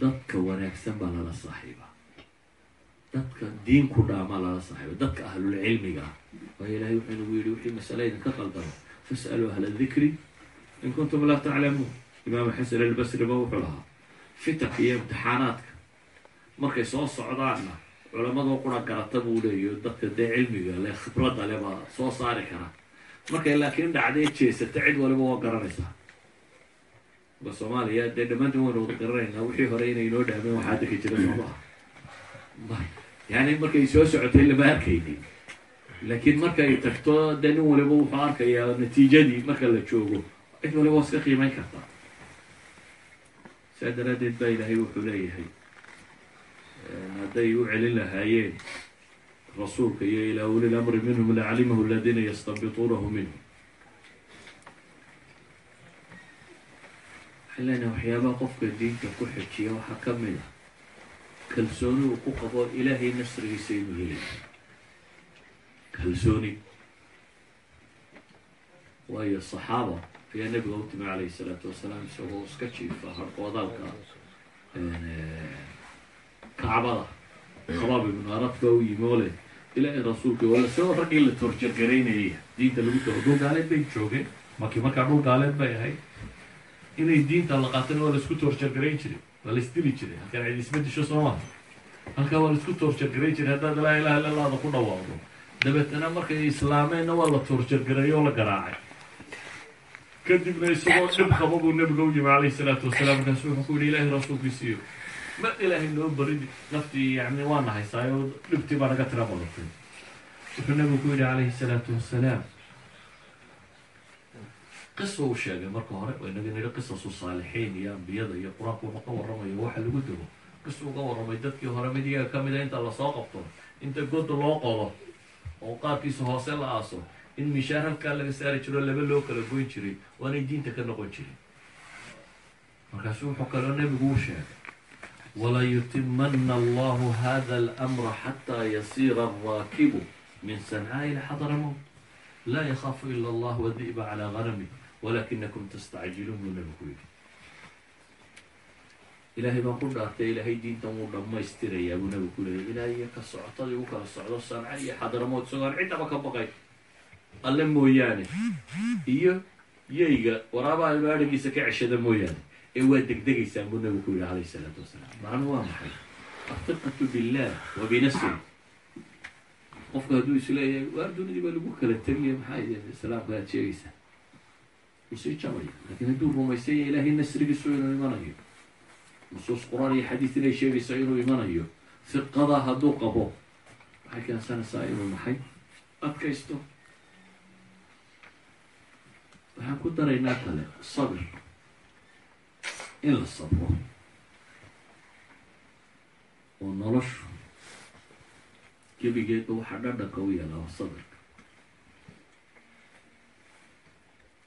dadka wanaagsan baa lala saaxiiba dadka diin ku dhaamaa lala saaxiiba dadka ahlulcilmiga ah waayo ilahay wuxuu nagu yihi wixii masale idinka qaldamo fas'aluu ahla dikri in kuntum laa taclamuun imaam xasan albasri ba wuxuu lahaa fitanka iyo imtixaanaadka markay soo socdaanna culamadoo qura garata buu leeyahy dadka dee cilmiga le khibradda le baa soo saari kara. Markay laakiin dhacdee jeesata cid waliba waa garanaysaa ba soomaaliya dee dhammaantin waynu wada garanaynaa wixii hore inay inoo dhaameen waxaa deki jira soomaha yani markay soo socotay lama arkaynin. Laakiin markay tagto dee nin waliba wuxuu arkayaa natiijadii marka la joogo cid waliba waa iska qiimeyn kartaa saa daraaddeed baa ilaahay wuxuu leeyahay hadday u celin lahaayeen rasuulka iyo ilaa ulil amri minhum lacalimahu aladiina yastanbituunahu minhum waxaan leenahay waxyaabaha qofka diinta ku xejiya waxaa ka mid ah kalsooni uu ku qabo ilaahay nasrigiisa inuu helay. Kalsooni. Waayo saxaaba ayaa nabiga u timi calayhi salaatu wasalaam isagoo iska jiifa harqoodaalka kacbada khabaab ibnu arad baa u yimi oo leh ilaahay rasuulka wala sidoo raggii la toorjargaraynayay diinta lagu toro dhul gaaleed bay joogeen. Markii markaa dhul gaaleed bay ahayd inay diinta la qaatan waa la isku toorjargarayn jiray waa la isdili jiray. Halkaan cid isma disho soo halkaa waa la isku toorjargarayn jiray. Haddaad laa ilaha illa allahda ku dhawaaqdo dabeetana markay islaameenna waa la toorjargareeyo oo la garaacay. Kadibna isagoo dhib qaba buu nabiga u yimi calayhi salaatu wasalaam. Markaasu wuxuu ku yihi ilaahay rasuulkiisiiyo ma ilaahay noo baridi naftii yani waa nahaysaayo dhibtii baa naga tira badatay wuxuu nabigu ku yihi calayhi salaatu wasalaam qisa uu sheegay marka hore waa inaga nidhi qisasu saalixiin iyo ambiyada iyo qur'aanku wuxuu ka warramayo waxa lagu dego. Qisa uga warramay dadkii hore mid iyaga ka mida inta la soo qabto inta godda loo qodo oo qaarkiisa hoose la aaso in mishaar halkaa laga saari jiro laba loo kala goyn jiray waanay diinta ka noqon jirin markaasu wuxuu kaloo nebigu u sheegay walayutimana allahu hada alamra xataa yasiira alraakibu min sancaa ila xadramowt laa yakaafu ila allah wadi'ba calaa ganami walakinakum tastacjiluun buu nabigu ku yidhi ilaahay baan ku dhaartay ilaahay diintan wuu dhammaystirayaa buu nabigu ku leeyay ilaahay iyo ka socotadii u kala socdo sanca iyo xadramood isagoo aan ciddaba ka baqay alle mooyaane iyo yeyga waraabaha inu ka ceshada mooyaane ee waa degdegaysaan buu nabigu ku yihi calayhi isalaatu wasalaam macnuhu waa maxay afiqatu billah wa binafsi qofku hadduu is leeyahay waar dunidii baa lagu kala tegaya maxaa idin islaamka aad sheegaysaa wuu sii jabaya laakiin hadduu rumaysan yahay ilaahay nasrigiisu inuu imanayo nusuus qur'aan iyo xadiis inay sheegayso inuu imanayo fiqadaa hadduu qabo waxay keensanaysaa inuu maxay adkaysto waxaan ku daraynaa kale sabir in la sabro oo noloshu gebigeedba waxaa dhadhanka u yeelaa sabirka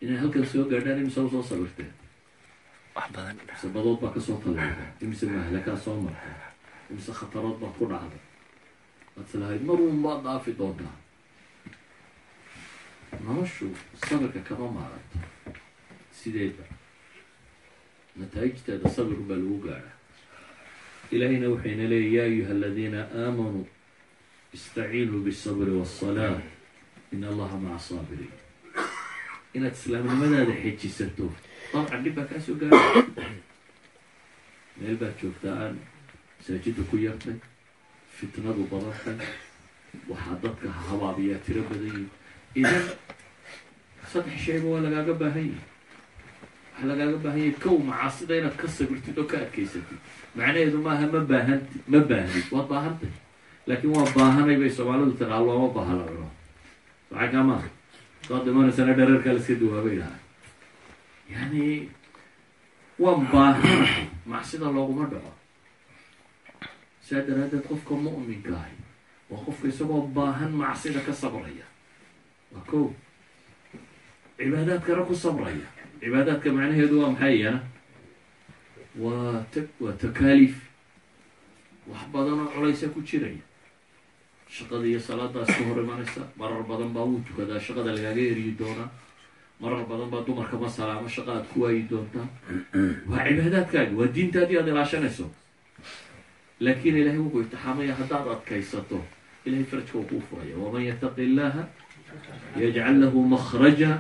inay halkan soo gaadhaan imise u soo sabirteen sabadood baa ka soo taleeda imise mahlakaa soo martay imise khatarood baad ku dhacday waad islahayd mar uun baad dhaafi doontaa noloshu sabirka kama maaragto sideedba nataa'ijteeda sabir baa lagu gaadha. Ilaahayna waxayna leeyahy yaa ayuha aladiina aamanuu istaciinuu bisabri waasalaah in allaha maca saabiriin inaad islaamnimadaada xejisato dabcan dhib baa kaasoo soo meel baad joogtaa aan masaajidda ku yartay fitnadu badantay waxaa dadka habaabiyaa tiro badan yihiin idan saddex shayba waa lagaaga baahan yahi waxaa lagaaga baahan yahi kow macaasida inaad ka sabirtid oo ka adkaysatid. Macnaheedu maaha ma baahanti ma baahnid waad baahantay laakiin waa baahanay bay soomaalidu tiraa looma baaha la cuno kaa maaha saad dhimanaysana dhareerkaa la iska dawaabay lahaa. Yani waan baahanahay macsida looguma dhaco. Saa daraaddeed qofka mu'minka ahi waa qofka isagoo baahan macsida ka sabraya. Waa ko cibaadaadkana ku sabraya cibaadaadka macnaheedu waa maxay iyana waa waa takaaliif wax badan oo colaysa ku jiraya shaqada iyo salaadaas ka hor imanaysa marar badan baa wuu tukadaa shaqada lagaaga eriyi doonaa marar badan baa dumarka ma salaamo shaqa aad ku waayi doontaa waa cibaadaadkaagi waa diintaadii aad ilaashanayso laakiin ilahay wuxuu itixaamaya haddaad adkaysato ilahay farajka uu kuu furaya waman yataqi illaha yajcal lahu makhraja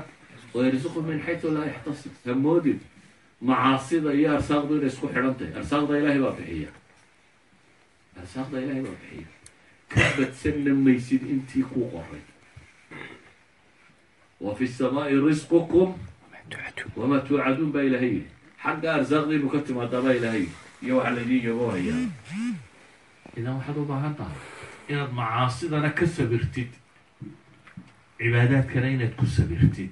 wayarsuqu min xaytu laa yaxtasib hamoodin macaasida iyo arsaaqdu inay isku xidhan tahay arsaaqda ilahay baa bixiya arsaaqda ilahay baa bixiya ka badsanna maysid intii kuu qoray wa fi samaai risqukum wamaa tuucaduun baa ilahay yidhi xagga arsaaqdiinu ka timaadaa baa ilahay yidhi iyo waxaa laydin yaboohayaa idan waxaad u baahan tahay inaad macaasidana ka sabirtid cibaadaadkana inaad ku sabirtid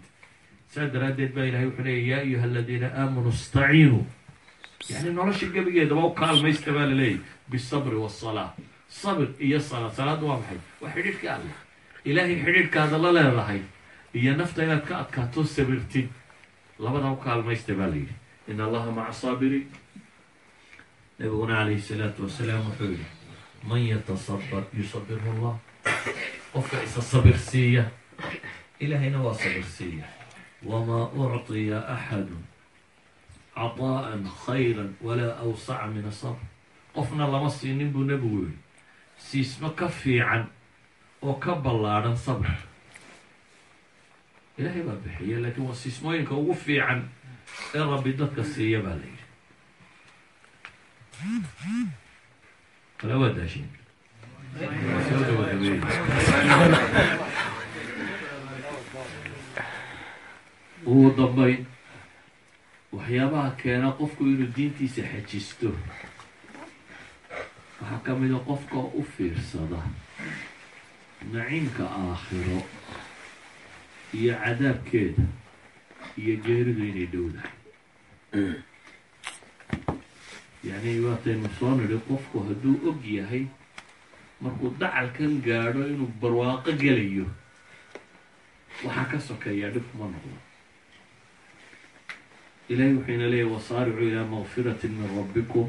saa daraaddeed baa ilahay wuxuu leeyay yaa ayuha aladiina aamanuu istaciinuu yani nolosha gebigeedaba u kaalmaysta baa laleeyahy bisabri wasalaa sabir iyo salaa salaadda waa maxay? Waa xidhiidhka alleh ilaahay xidhiidhkaada la leedahay iyo nafta inaad ka adkaato sabirtid labada u kaalmaysta baa la yidhi. In allaha maca saabiriin. Nabiguna calayhi salaatu wasalaam wuxuu yihi man yatasabar yusabiru llah qofka isa sabir ilaahayna waa sabir wamaa ucطiya axadu caطaa'an khayra walaa awsaca min asabr qofna lama siinin buu nebigu yihi siismo ka fiican oo ka ballaadhan sabr ilaahay baa bixiya laakiin waa siismooyinka ugu fiican ee rabbi dadka siiya baa la yidhi kala waa daashin soo gabagabeey ugu dambayn waxyaabaha keena qofku inuu diintiisa xajisto. Waxaa ka mida qofka u fiirsada naciimka aakhiro iyo cadaabkeeda iyo geeridu inay dhowdahay. Yacni waataynu soo nidhi qofku hadduu og yahay markuu dacalkan gaadho inuu barwaaqo gelayo waxaa ka sokeeyaa dhib kuma noqdo ilahay wuxuu ina leeyahy wasaaricuu ilaa maqfirati min rabbikum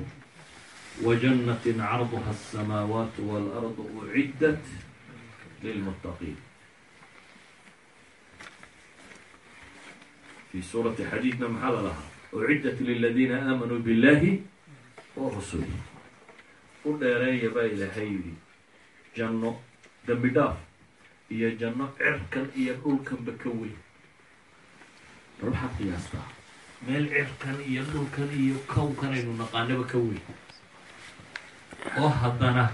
wajannati carduha asamaawaatu waalardu uciddat lilmuttaqiin fi suurati xadiidna maxaa la lahaa uciddat liladiina aamanuu billahi wa rusulihi u dheereeya baa ilaahay yidhi janno dembi dhaaf iyo janno cirkan iyo dhulkanba ka weyn bal waxaa qiyaastaa meel cirkan iyo dhulkan iyo kownkan aynu naqaanaba ka weyn. Oo haddana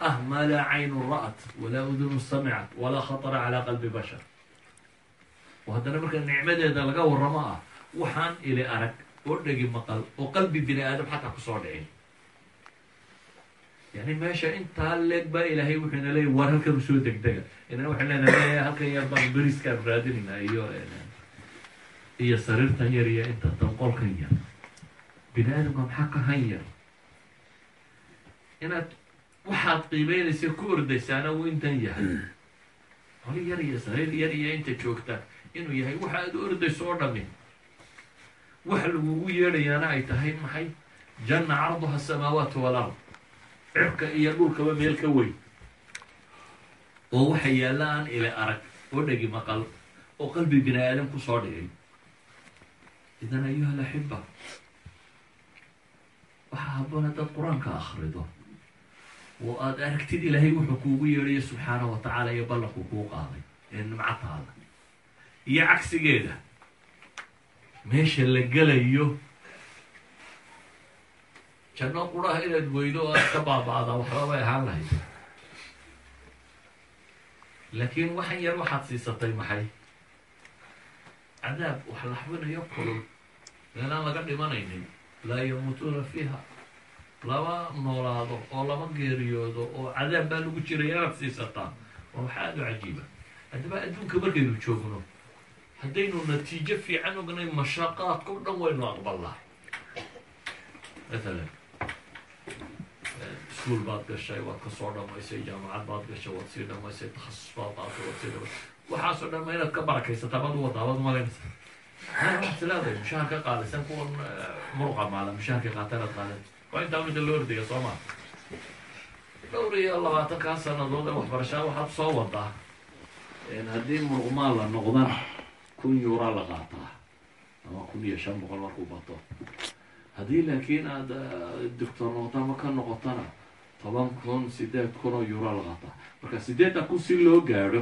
ah maa laa caynu ra'at walaa udunu samicat walaa khatara calaa qalbi bashar. Oo haddana marka nicmadeeda laga warramo ah waxaan ili arag oo dhegi maqal oo qalbi bini aadam xataa ku soo dhicin. Yani meesha intaa leeg baa ilaahay wuxuuna leeyay war halkan u soo degdega. Inana waxaan leenahay halkan yar baan beriskaan raadinayna iyo iyo sariirtan yar iyo inta danqolkan yar. Bini aadamka maxaa ka han yar? Inaad waxaad qiimeynaysa ku ordaysaana uu intan yahay. Holi yar iyo sariir yar iyo inta joogta inuu yahay waxa aad u ordayso oo dhami waxa lagugu yeedhayaana ay tahay maxay? Janna carduha asamaawaatu walard cirka iyo dhulkaba meel ka weyn. Oo waxa yaalla aan ile arag oo dhegi maqal oo qalbi bini aadam ku soo dhigay idan ayuha alaxiba waxaa habboon haddaad qur'aanka akhrido oo aad aragtid ilaahay wuxuu kuugu yeedhayo subxaana wa tacaala iyo ballanku kuu qaaday ee nimcataada iyo cagsigeeda. Meesha la gelayo janno quraha inaad weydo o aad ka baaba-da waxba ahaan lahayd. Laakiin waxan yar waxaad siisatay maxay? Cadaab wax laxbinayo kulul meelaan laga dhimanaynin. Laa yamuutuuna fiiha. Lama noolaado oo lama geeriyoodo oo cadaab baa lagu jiray inaad siisataa waa wax aada u cajiiba. Haddaba adduunka markaynu joogno haddaynu natiijo fiican ognay mashaqaadka o dhan waynu aqbalnaa maalan iskuol baad gashay waad ka soo dhamaysay jaamacad baad gashay waad sii dhamaysay takhasus baad qaatay waad sii dhamaysay. Waxaasoo dhan ma inaad ka barakaysataa baad u wadaa baad malaynaysa waxaad tilaadahay mushaar ka qaadaysan kuwan muruqa maala mushaarka qaata inaad qaadan waa maa dhowr iyo labaatankaa sanadood ee waxbarashada waxaad soo wadaa haddii muruqmaal la noqdana kun yuura la ama kun iyo shan boqol markuu bato. Haddii laakiin aad doctor noqoto ama ka noqotona toban kun sideed kun oo yuura la qaataa. Marka sideedda kun si loo gaadho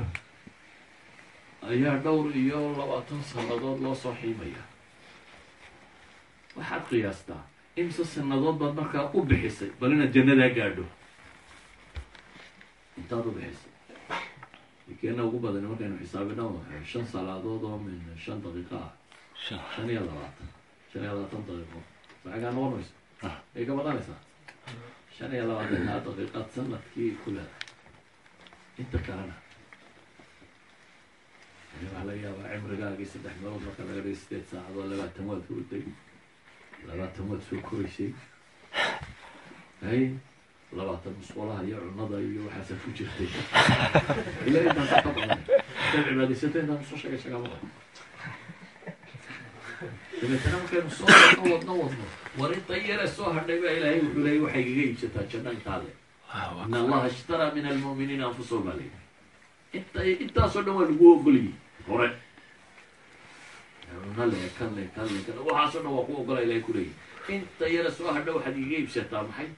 ayaa dhowr iyo labaatan sanadood loo soo xiimaya waxaad qiyaastaa imse sanadood baad markaa u bixisay bal inaad jannadaa gaadho. Intaad u bixisay. Keena ugu badan markaynu xisaabina shan salaadood oo min shan daqiiqa ah. Shan. Iyo labaatan. Shan iyo labaatan daqiiqo. Macagaa noqon mayso ay ka badanaysaa shan iyo labaatankaa daqiiqaad sannadkii ku leedahay. Inta kalena waxaa laga yaabaa cimrigaagii saddex meelood marka laga dhigay sideed saacadood labaatan waad labaatan waad soo koraysay hay labaatan musqulaha iyo cunada iyo waxaasaad ku jirtay ila intaasa ka badan intaan sheegay shagaama dabeetana markaynu soo wadno wadno wadno war inta yare soo hadhay baa ilaahay wuxuu leeyay waxay igaga iibsataa janno intaa le in allaha ishtaraa min almu'miniina anfusahum baa leeyahy inta intaasoo dhan waa lagu ogoliyey hore. Cunno le kan le kan le kan waxaasoo dhan waa ku ogola ilahay ku leeyahy inta yare soo hadha waxaad igaga iibsataa maxay?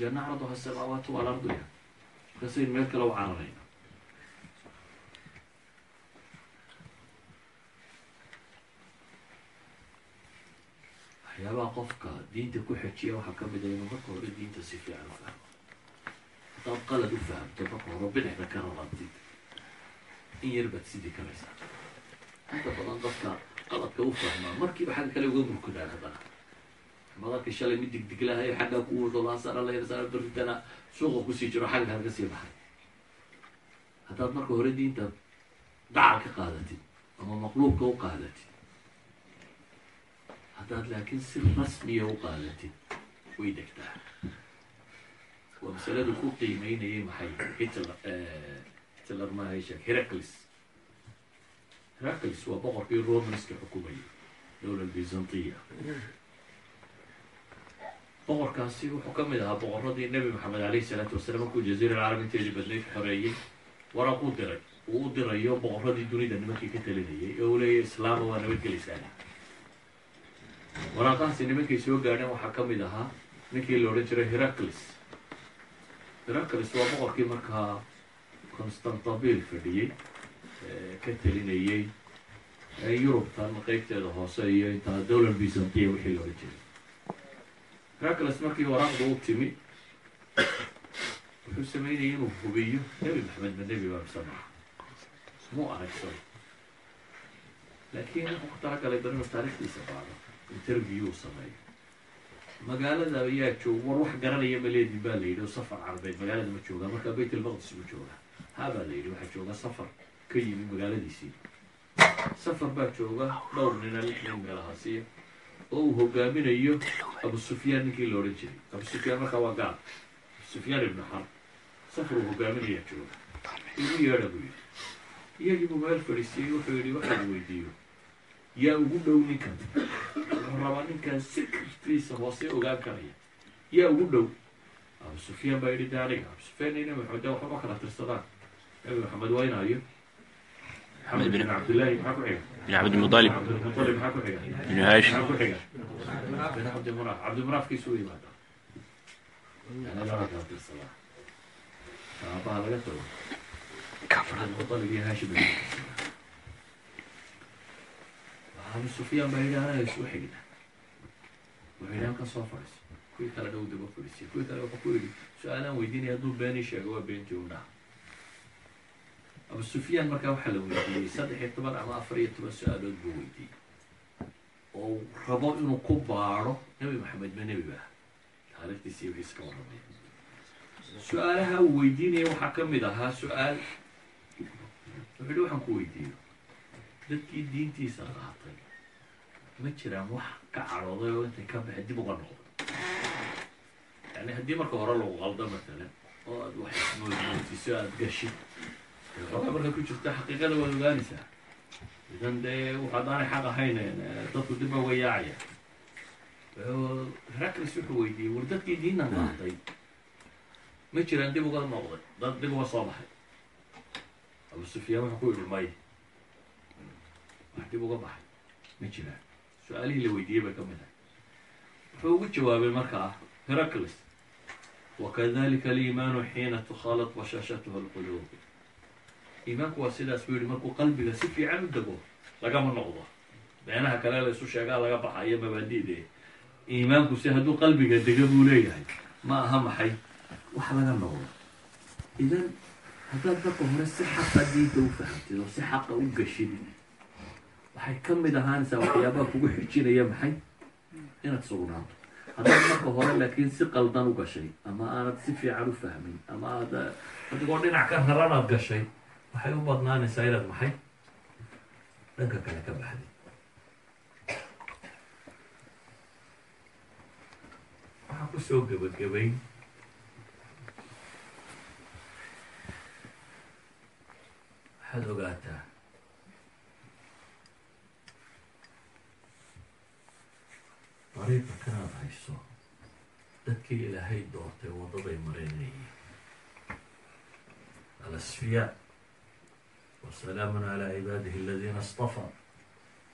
Janno carduha asamaawaatu walardu ya. Markaasaynu meel kale u cararayna waxyaabaha qofka diinta ku xejiya waxaa ka mid a inuu marka hore diinta si fiican u fahmo. Haddaad qalad u fahamto marka hore bidixda ka rarantid in yar baad karaysaa inta badan dadka qaladka u fahmaa markiiba xagga kale uga murkudaan haddana madalka shalay mid digdiglahayo xaggaa ku wurdolaasana layrasana berritana suuqa ku sii jiro xagga kale ka sii baxay haddaad marka hore diinta dacal ka qaadatid ama maqluubka u qaadatid haddaad laakiin si rasmiya u qaadatid way degtaa waa masaladu ku qiimeynayay maxay hitler hitler maahay sheeg heracles. Heracles waa boqorkii romanska xukumayay dowla byzantiya boqorkaasi wuxuu ka mid ahaa boqoradii nebi maxamed alayhi salaatu wasalaam markuu jaziira alcarab inteedii badnayd xoreeyey waraaq diray uu u dirayo boqoradii dunida nimankii ka talinayay oo uu leeyahy islaama waa nabadgelisaana waraaqahaasi nimankay soo gaadheen waxaa ka mid ahaa ninkii la odhan jiray heracles. Heracles waa boqorkii markaa constantabil fadhiyey ka talinayey ee yurubtan qeybteeda hoose iyo intaa dowlar byzantiya wixii loola jiray heracles markii waraaqda u timi wuxuu sameynayay inuu hubiyo nebi maxamed ma nebi baa mise maaha muu aragsan laakiin wuxuu ku talagalay bal inuu taarikhdiisa baado interview sameeyo. Magaalada ayaa joog war wax garanaya maleedin baa la yidhi oo safar carbeed magaalada ma joogaa markaa bayt almaqdis ma joogaa ha baa la yidhi waxaa jooga safar ka yimi magaaladiisii safar baa jooga dhowr nina lix nin meelahaasiya oo uu hogaaminayo abu sufyaan ninkii la odhan jiray abu sufyaan markaa waa gaal abu sufyaan ibnu xar safar uu hogaaminayaa jooga igu yeedha buu yidhi iyagii buu meel fadhiisiyey wuxuu yidhi waxaan weydiiyo yaa ugu dhow ninkan wuxuu rabaa ninkan sirkiisa hoose ogaan karaya yaa ugu dhow abu sufyaan baa yidhi de aniga abu sufyaan maxamed de waxba kala tirsadaan maxamed waynaayo maxamed bin cabdilaahi maxaa ku xiga bin cabdimudalib cabdimudalib maxaa ku xiga binu haashim maxaa ku xiga bin cabdimuraaf cabdimuraafkiisu u yimaada aabaha laga tago cabdimudalib iyo haashim abu sufyaan baa yidhi anaa isu xigna wuxuu yidhi halkan soo fadhiiso kuwii kale dhow daba fadhiisiya kuwii kale wuxuu ku yidhi su'aalaan weydiinaya hadduu beenii sheego waa beentii u dhaha abu sufyaan markaa waxaa la weydiiyey saddex iyo toban ama afar iyo toban su'aalood buu weydiiyey. Oo rabo inuu ku baadho nebi maxamed ma nebi ba taarikhdiisii wixiis ka warramay su'aalaha uu weydiinaya waxaa ka mid ahaa su'aal wuxuu yidhi waxaan ku weydiiyo. Dadkii diintiisa qaatay ma jiraan wax ka cadhooday oo intay ka baxay dib uga noqdo. Yani haddii marka hore lagu qaldo matalan oo aad wax ismoodmoodsiso aada gashid xoogaa marka ku jirta xaqiiqada waad ogaanaysaa idan dee waxaad aanay xaq ahayn dadku dib ba uga yaacaya. Herakles wuxuu weydiiyey war dadkii diintan qaatay ma jiraan dib uga noqday dad dib uga soo baxay. Abu sufyaan wuxuu ku yidhi may wax dib uga baxay ma jiraan. Su'aalihii la weydiiyey bay ka mid ahay. Wuxuu ugu jawaabay markaa heracles wakadalika aliimaanu xiina tukhalat bashaashatuha alquluub iimaanku waa sidaas buu yihi markuu qalbiga si fiican u dego lagama noqdo. Beenaha kale la isu sheegaa laga baxayo mabaadi'de iimaanku si hadduu qalbiga dega buu leeyahay. Ma aha maxay? Wax laga noqdo. Idan haddaad marka hore si xaqa diinta u fahamtid oo si xaqa u gashid waxay ka mid ahaanaysaa waxyaabaha kugu xijinaya maxay? Inaad sugnaato. Haddaad marka hore laakiin si qaldan u gashay ama aanad si fiican u fahmin ama aad adigoo dhinac ka raranaad gashay waxay u badnaanaysaa inaad maxay? Dhanka kale ka baxdid waxaan ku soo gebagabay waxaad ogaataa. Dariiqa kanaad hayso dadkii ilaahay doortay waddaday marinayeen alasfiyaa wasalaamun calaa cibaadihi aladiina istafaa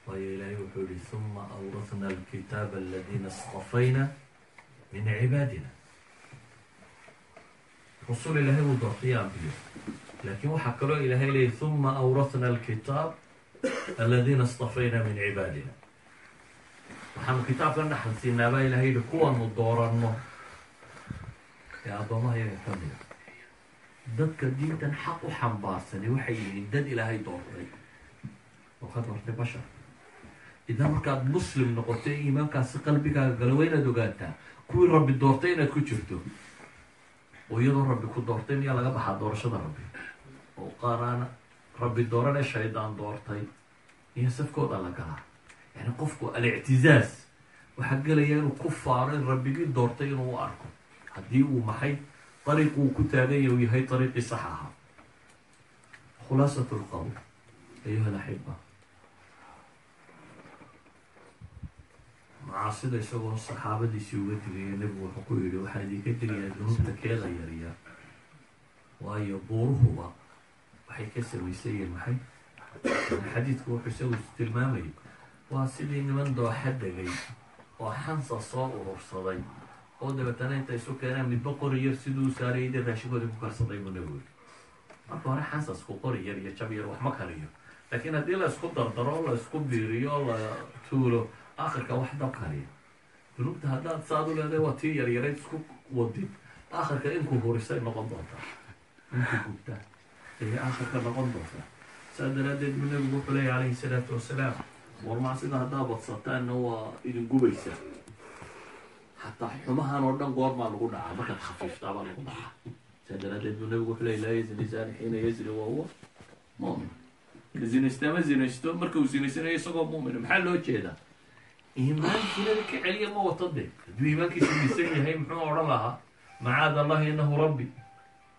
waayo ilaahay wuxuu yihi huma awrahna alkitaaba aladiina istafayna min cibaadina rusul ilaahay wuu doortay ambiyo laakiin waxaa kaloo ilaahay leeyay huma awrahna alkitaab aladiina istafayna min cibaadina waxaanu kitaabkan dhaxal siinaabaa ilahay yihi kuwaanu dooranno ee addoomaha yaga ka mida dadka diintan xaq u xambaarsanay waxay yihiin dad ilaahay doortay oo ka doortay bashar. Idan markaad muslim noqotay iimaankaasi qalbigaaga gala waa inaad ogaataa. Kuwii rabbi doortay inaad ku jirto. Oo iyadoo rabbi ku doortay miyaa laga baxaa doorashada rabbi? Oo qaaraana rabbi doorane shaydaan doortay. Iyo safkooda la galaa. Yani qofku alictizaaz waxaa gelaya inuu ku faaro in rabbigii doortay inuu u arko. Haddii uu maxay dariiq uu ku taaganya uu yahay dariiqii sax ahaa khulaasat lqowl ayuha alaxiba macaasida isagoo saxaabadiisii uga digaya nebigu wuxuu ku yidhi waxaa idinka digayaa dunuubta keeda yariya waayo buuruhuba waxay ka samaysan yihiin maxay xadiidku wuxuu isagu tilmaamayay waa sidii niman dooxa degay oo xansa soo urursaday oo dabeetana inta isu keenaan midba qori yar siduu u saaray idin raashinkoodii ku karsaday buu nabigu marka hore xansasku qori yar iyo jab yar wax kariyo laakiin haddii la isku dardaro la isku biiriyo la tuulo akhirka wax dab kaliya dunuubta haddaad saad u leedahay waa tii yaryarayd isku wadid akhirka inku hurisay noqon doontaa inku gubta ayay akhirka noqon doontaa saa daraaddeed buu nabigu wuxuu leeyahy calayhi salaatu wasalaam warmaa sida haddaa badsataanna waa idin gubaysa xataa xumahan oo dhan goormaa lagu dhacaa. Markaad khafiiftaabaa lagu dhacaa. Saa daraaddeed buu nabigu wuxuu leeyay laa yazni zani xiina yazni wa huwa mu'min. Zinaysta ma zinaysto marka uu zinaysanayo isagoo mu'mina maxaa loo jeedaa? Iimaan zinada ka celiya ma wato de hadduu iimaankiisu dhisan yahay muxuu odhan lahaa macaad allahi inahu rabbi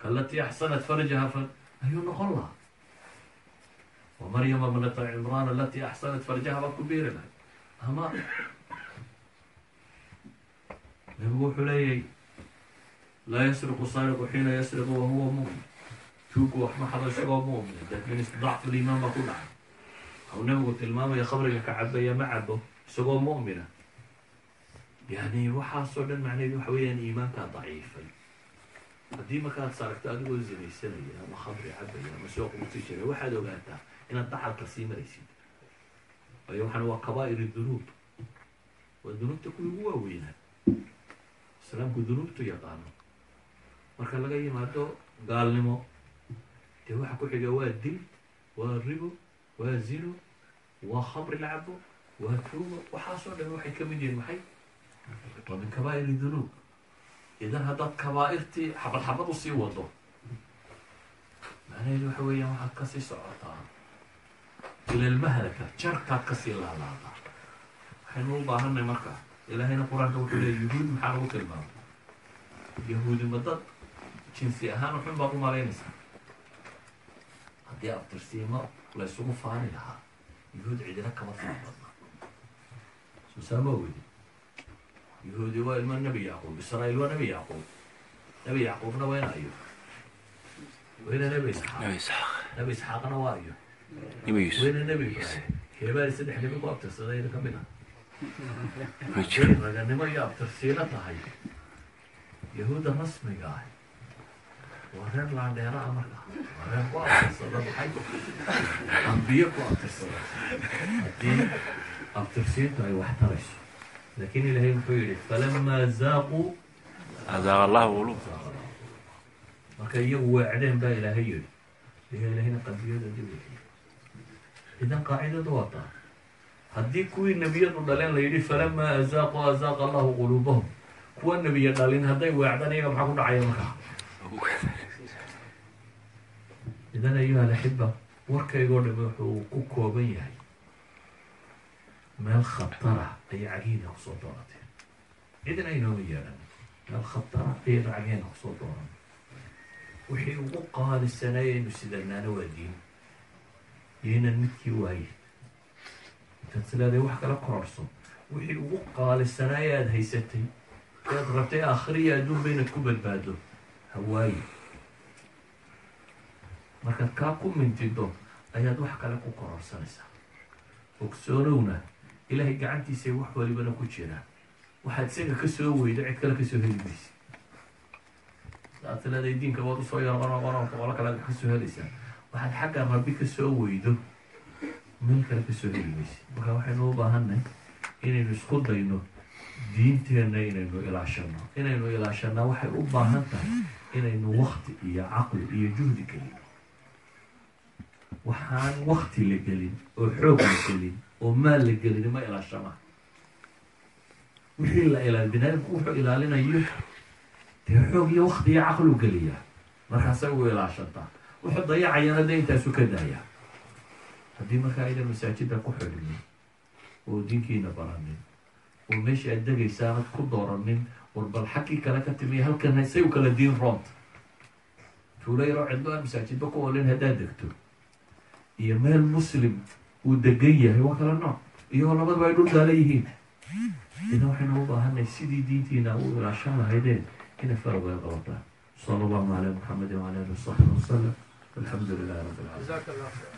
kalatii axsanat farjaha fa ayuu noqon lahaa. Wa maryama bnata cimraan alatii axsanat farjaha baad ku biiri lahay ama nabigu wuxuu leeyahy laa yasriqu saariqu xiina yasriqu wahuwa mu'min. Tuugu wax ma xado isagoo laakiin dacfu liimaan baa ku dhacay. Waxau nabigu tilmaamaya khamriga ka cabaya ma cabo isagoo mu'mina. Yani waxaasoo dhan macnaheedu waxa weeyaan iimaankaa daciifay. Haddii markaad saaragto adigoo zinaysanaya ama khamri cabaya ama soo quusi jiray waxaad ogaataa inaad dacalka sii maraysid. Waayo waxaan waa kabaa'ir dunuub waa dunuubta kuwii ugu waaweynaa islaamku dunuubtu yaqaano. Marka laga yimaado gaalnimo dee waxa ku xiga waa dil waa ribo waa zino waa khamri lacabo waa tuugo waxaasoo dhan waxay ka mid yihiin maxay? Waa min kabaa'iri dunuub. Idan haddaad kabaa'irtii xabad xabad u sii wado macnaheedu waxa weeyaan waxaad ka sii socotaa. Ilalmahalaka jarkaad ka sii laalaadaa waxaynu u baahanay marka ilaahayna qur'aanka wuxuu leeya yuhuud maxaa lagu tilmaamay? Yahuudi ma dad jinsi ahaan waxun baad u malaynaysaa haddii abtirsiimo la ysugu faani lahaa yuhuud cidina kama fara badna. Suusaama weydi yuhuudi waa ilmo nebi yacquub israa'iil waa nebi yacquub nebi yacquubna waa ina ayo wayna nebi isxaaq. Nebi isxaaqna waa ayo wayna nebi ibraahim heebaari saddex nebi ku abtirsadayna ka mid ah ma jiro raganimo iyo abtirsiino tahay yahuudda rasmiga ah waa reer laandheera ah marka waa reer ku abtirsada maxay ambiye ku abtirsada haddii abtirsiintu ay wax tarayso laakiin ilaahay muxuu yidhi. Falamaa zaaquu azaaqa allahu qulub marka iyagu weecdeen baa ilaahay yidhi iyo ilaahayna qalbiyada dib u idan qaacidadu waa taa haddii kuwii nebiyadu dhaleen la yidhi falamaa azaaquu azaaqa allahu quluubahum kuwa nebiya dhalin hadday weecdaan iyaga maxaa ku dhacaya markaa idan ayuha alaxiba warkaygoo dhami wuxuu ku kooban yahay meel khatara ayay cagiina ku soo doonateen cidina aynooma yeedhan meel khatara ayay cagiina ku soo doonan wixii ugu qaalisanayaynu sidanaana waa diin yaynan midkii waaye sileeday wax kala kororso. Wixii ugu qaalisanaaya aada haysatay. Ead rabtay aakhiriya adduunba inaad ku badbaado hawaaye markaad kaa ku mintido ayaad wax kale ku kororsanaysaa. Ogsoonowna ilaahay gacantiisay wax walibana ku jiraan waxaad isaga ka soo weydo cid kale ka soo heli maysa. Aad tileeday diinka waad u soo yarqonoqono qolo kale ka soo helaysaa. Waxaad xagga rabbi ka soo weydo meel kale ka soo heli maysa marka waxaynu u baahanay inaynu isku dayno diinteenna inaynu ilaashano inaynu ilaashanaa waxay u baahan tahay inaynu wakti iyo caqli iyo juhdi gelin waxaan wakti la gelin oo xoog la gelin oo maal la gelin ma ilaashana wixii la ilaal binaadamku wuxuu ilaalinayo dee xoog iyo wakti iyo caqlu geliya markaasay ugu ilaashantaa wuxuu dayacayana dee intaasu ka daaya haddii markaa aydan masaajida ku xidhinin oo diinkiina baranin oo meesha aad degaysa aanad ku dooranin war bal xaggii kale ka timiya halkan say u kala diin roont tuulo yaroo cidlo aan masaajidba ku olin haddaad degto iyo meel muslim uu degan yahay waa kala nooc iyagoo labadaba ay dhul gaala yihiin idan waxaynu u baahanay sidii diintiina u ilaashan lahaydeen inay farweel qabataan sala allahu calaa muxamedin wala alihi wasaxbi wasalam alxamdu lilahi rabbi alcaalamiin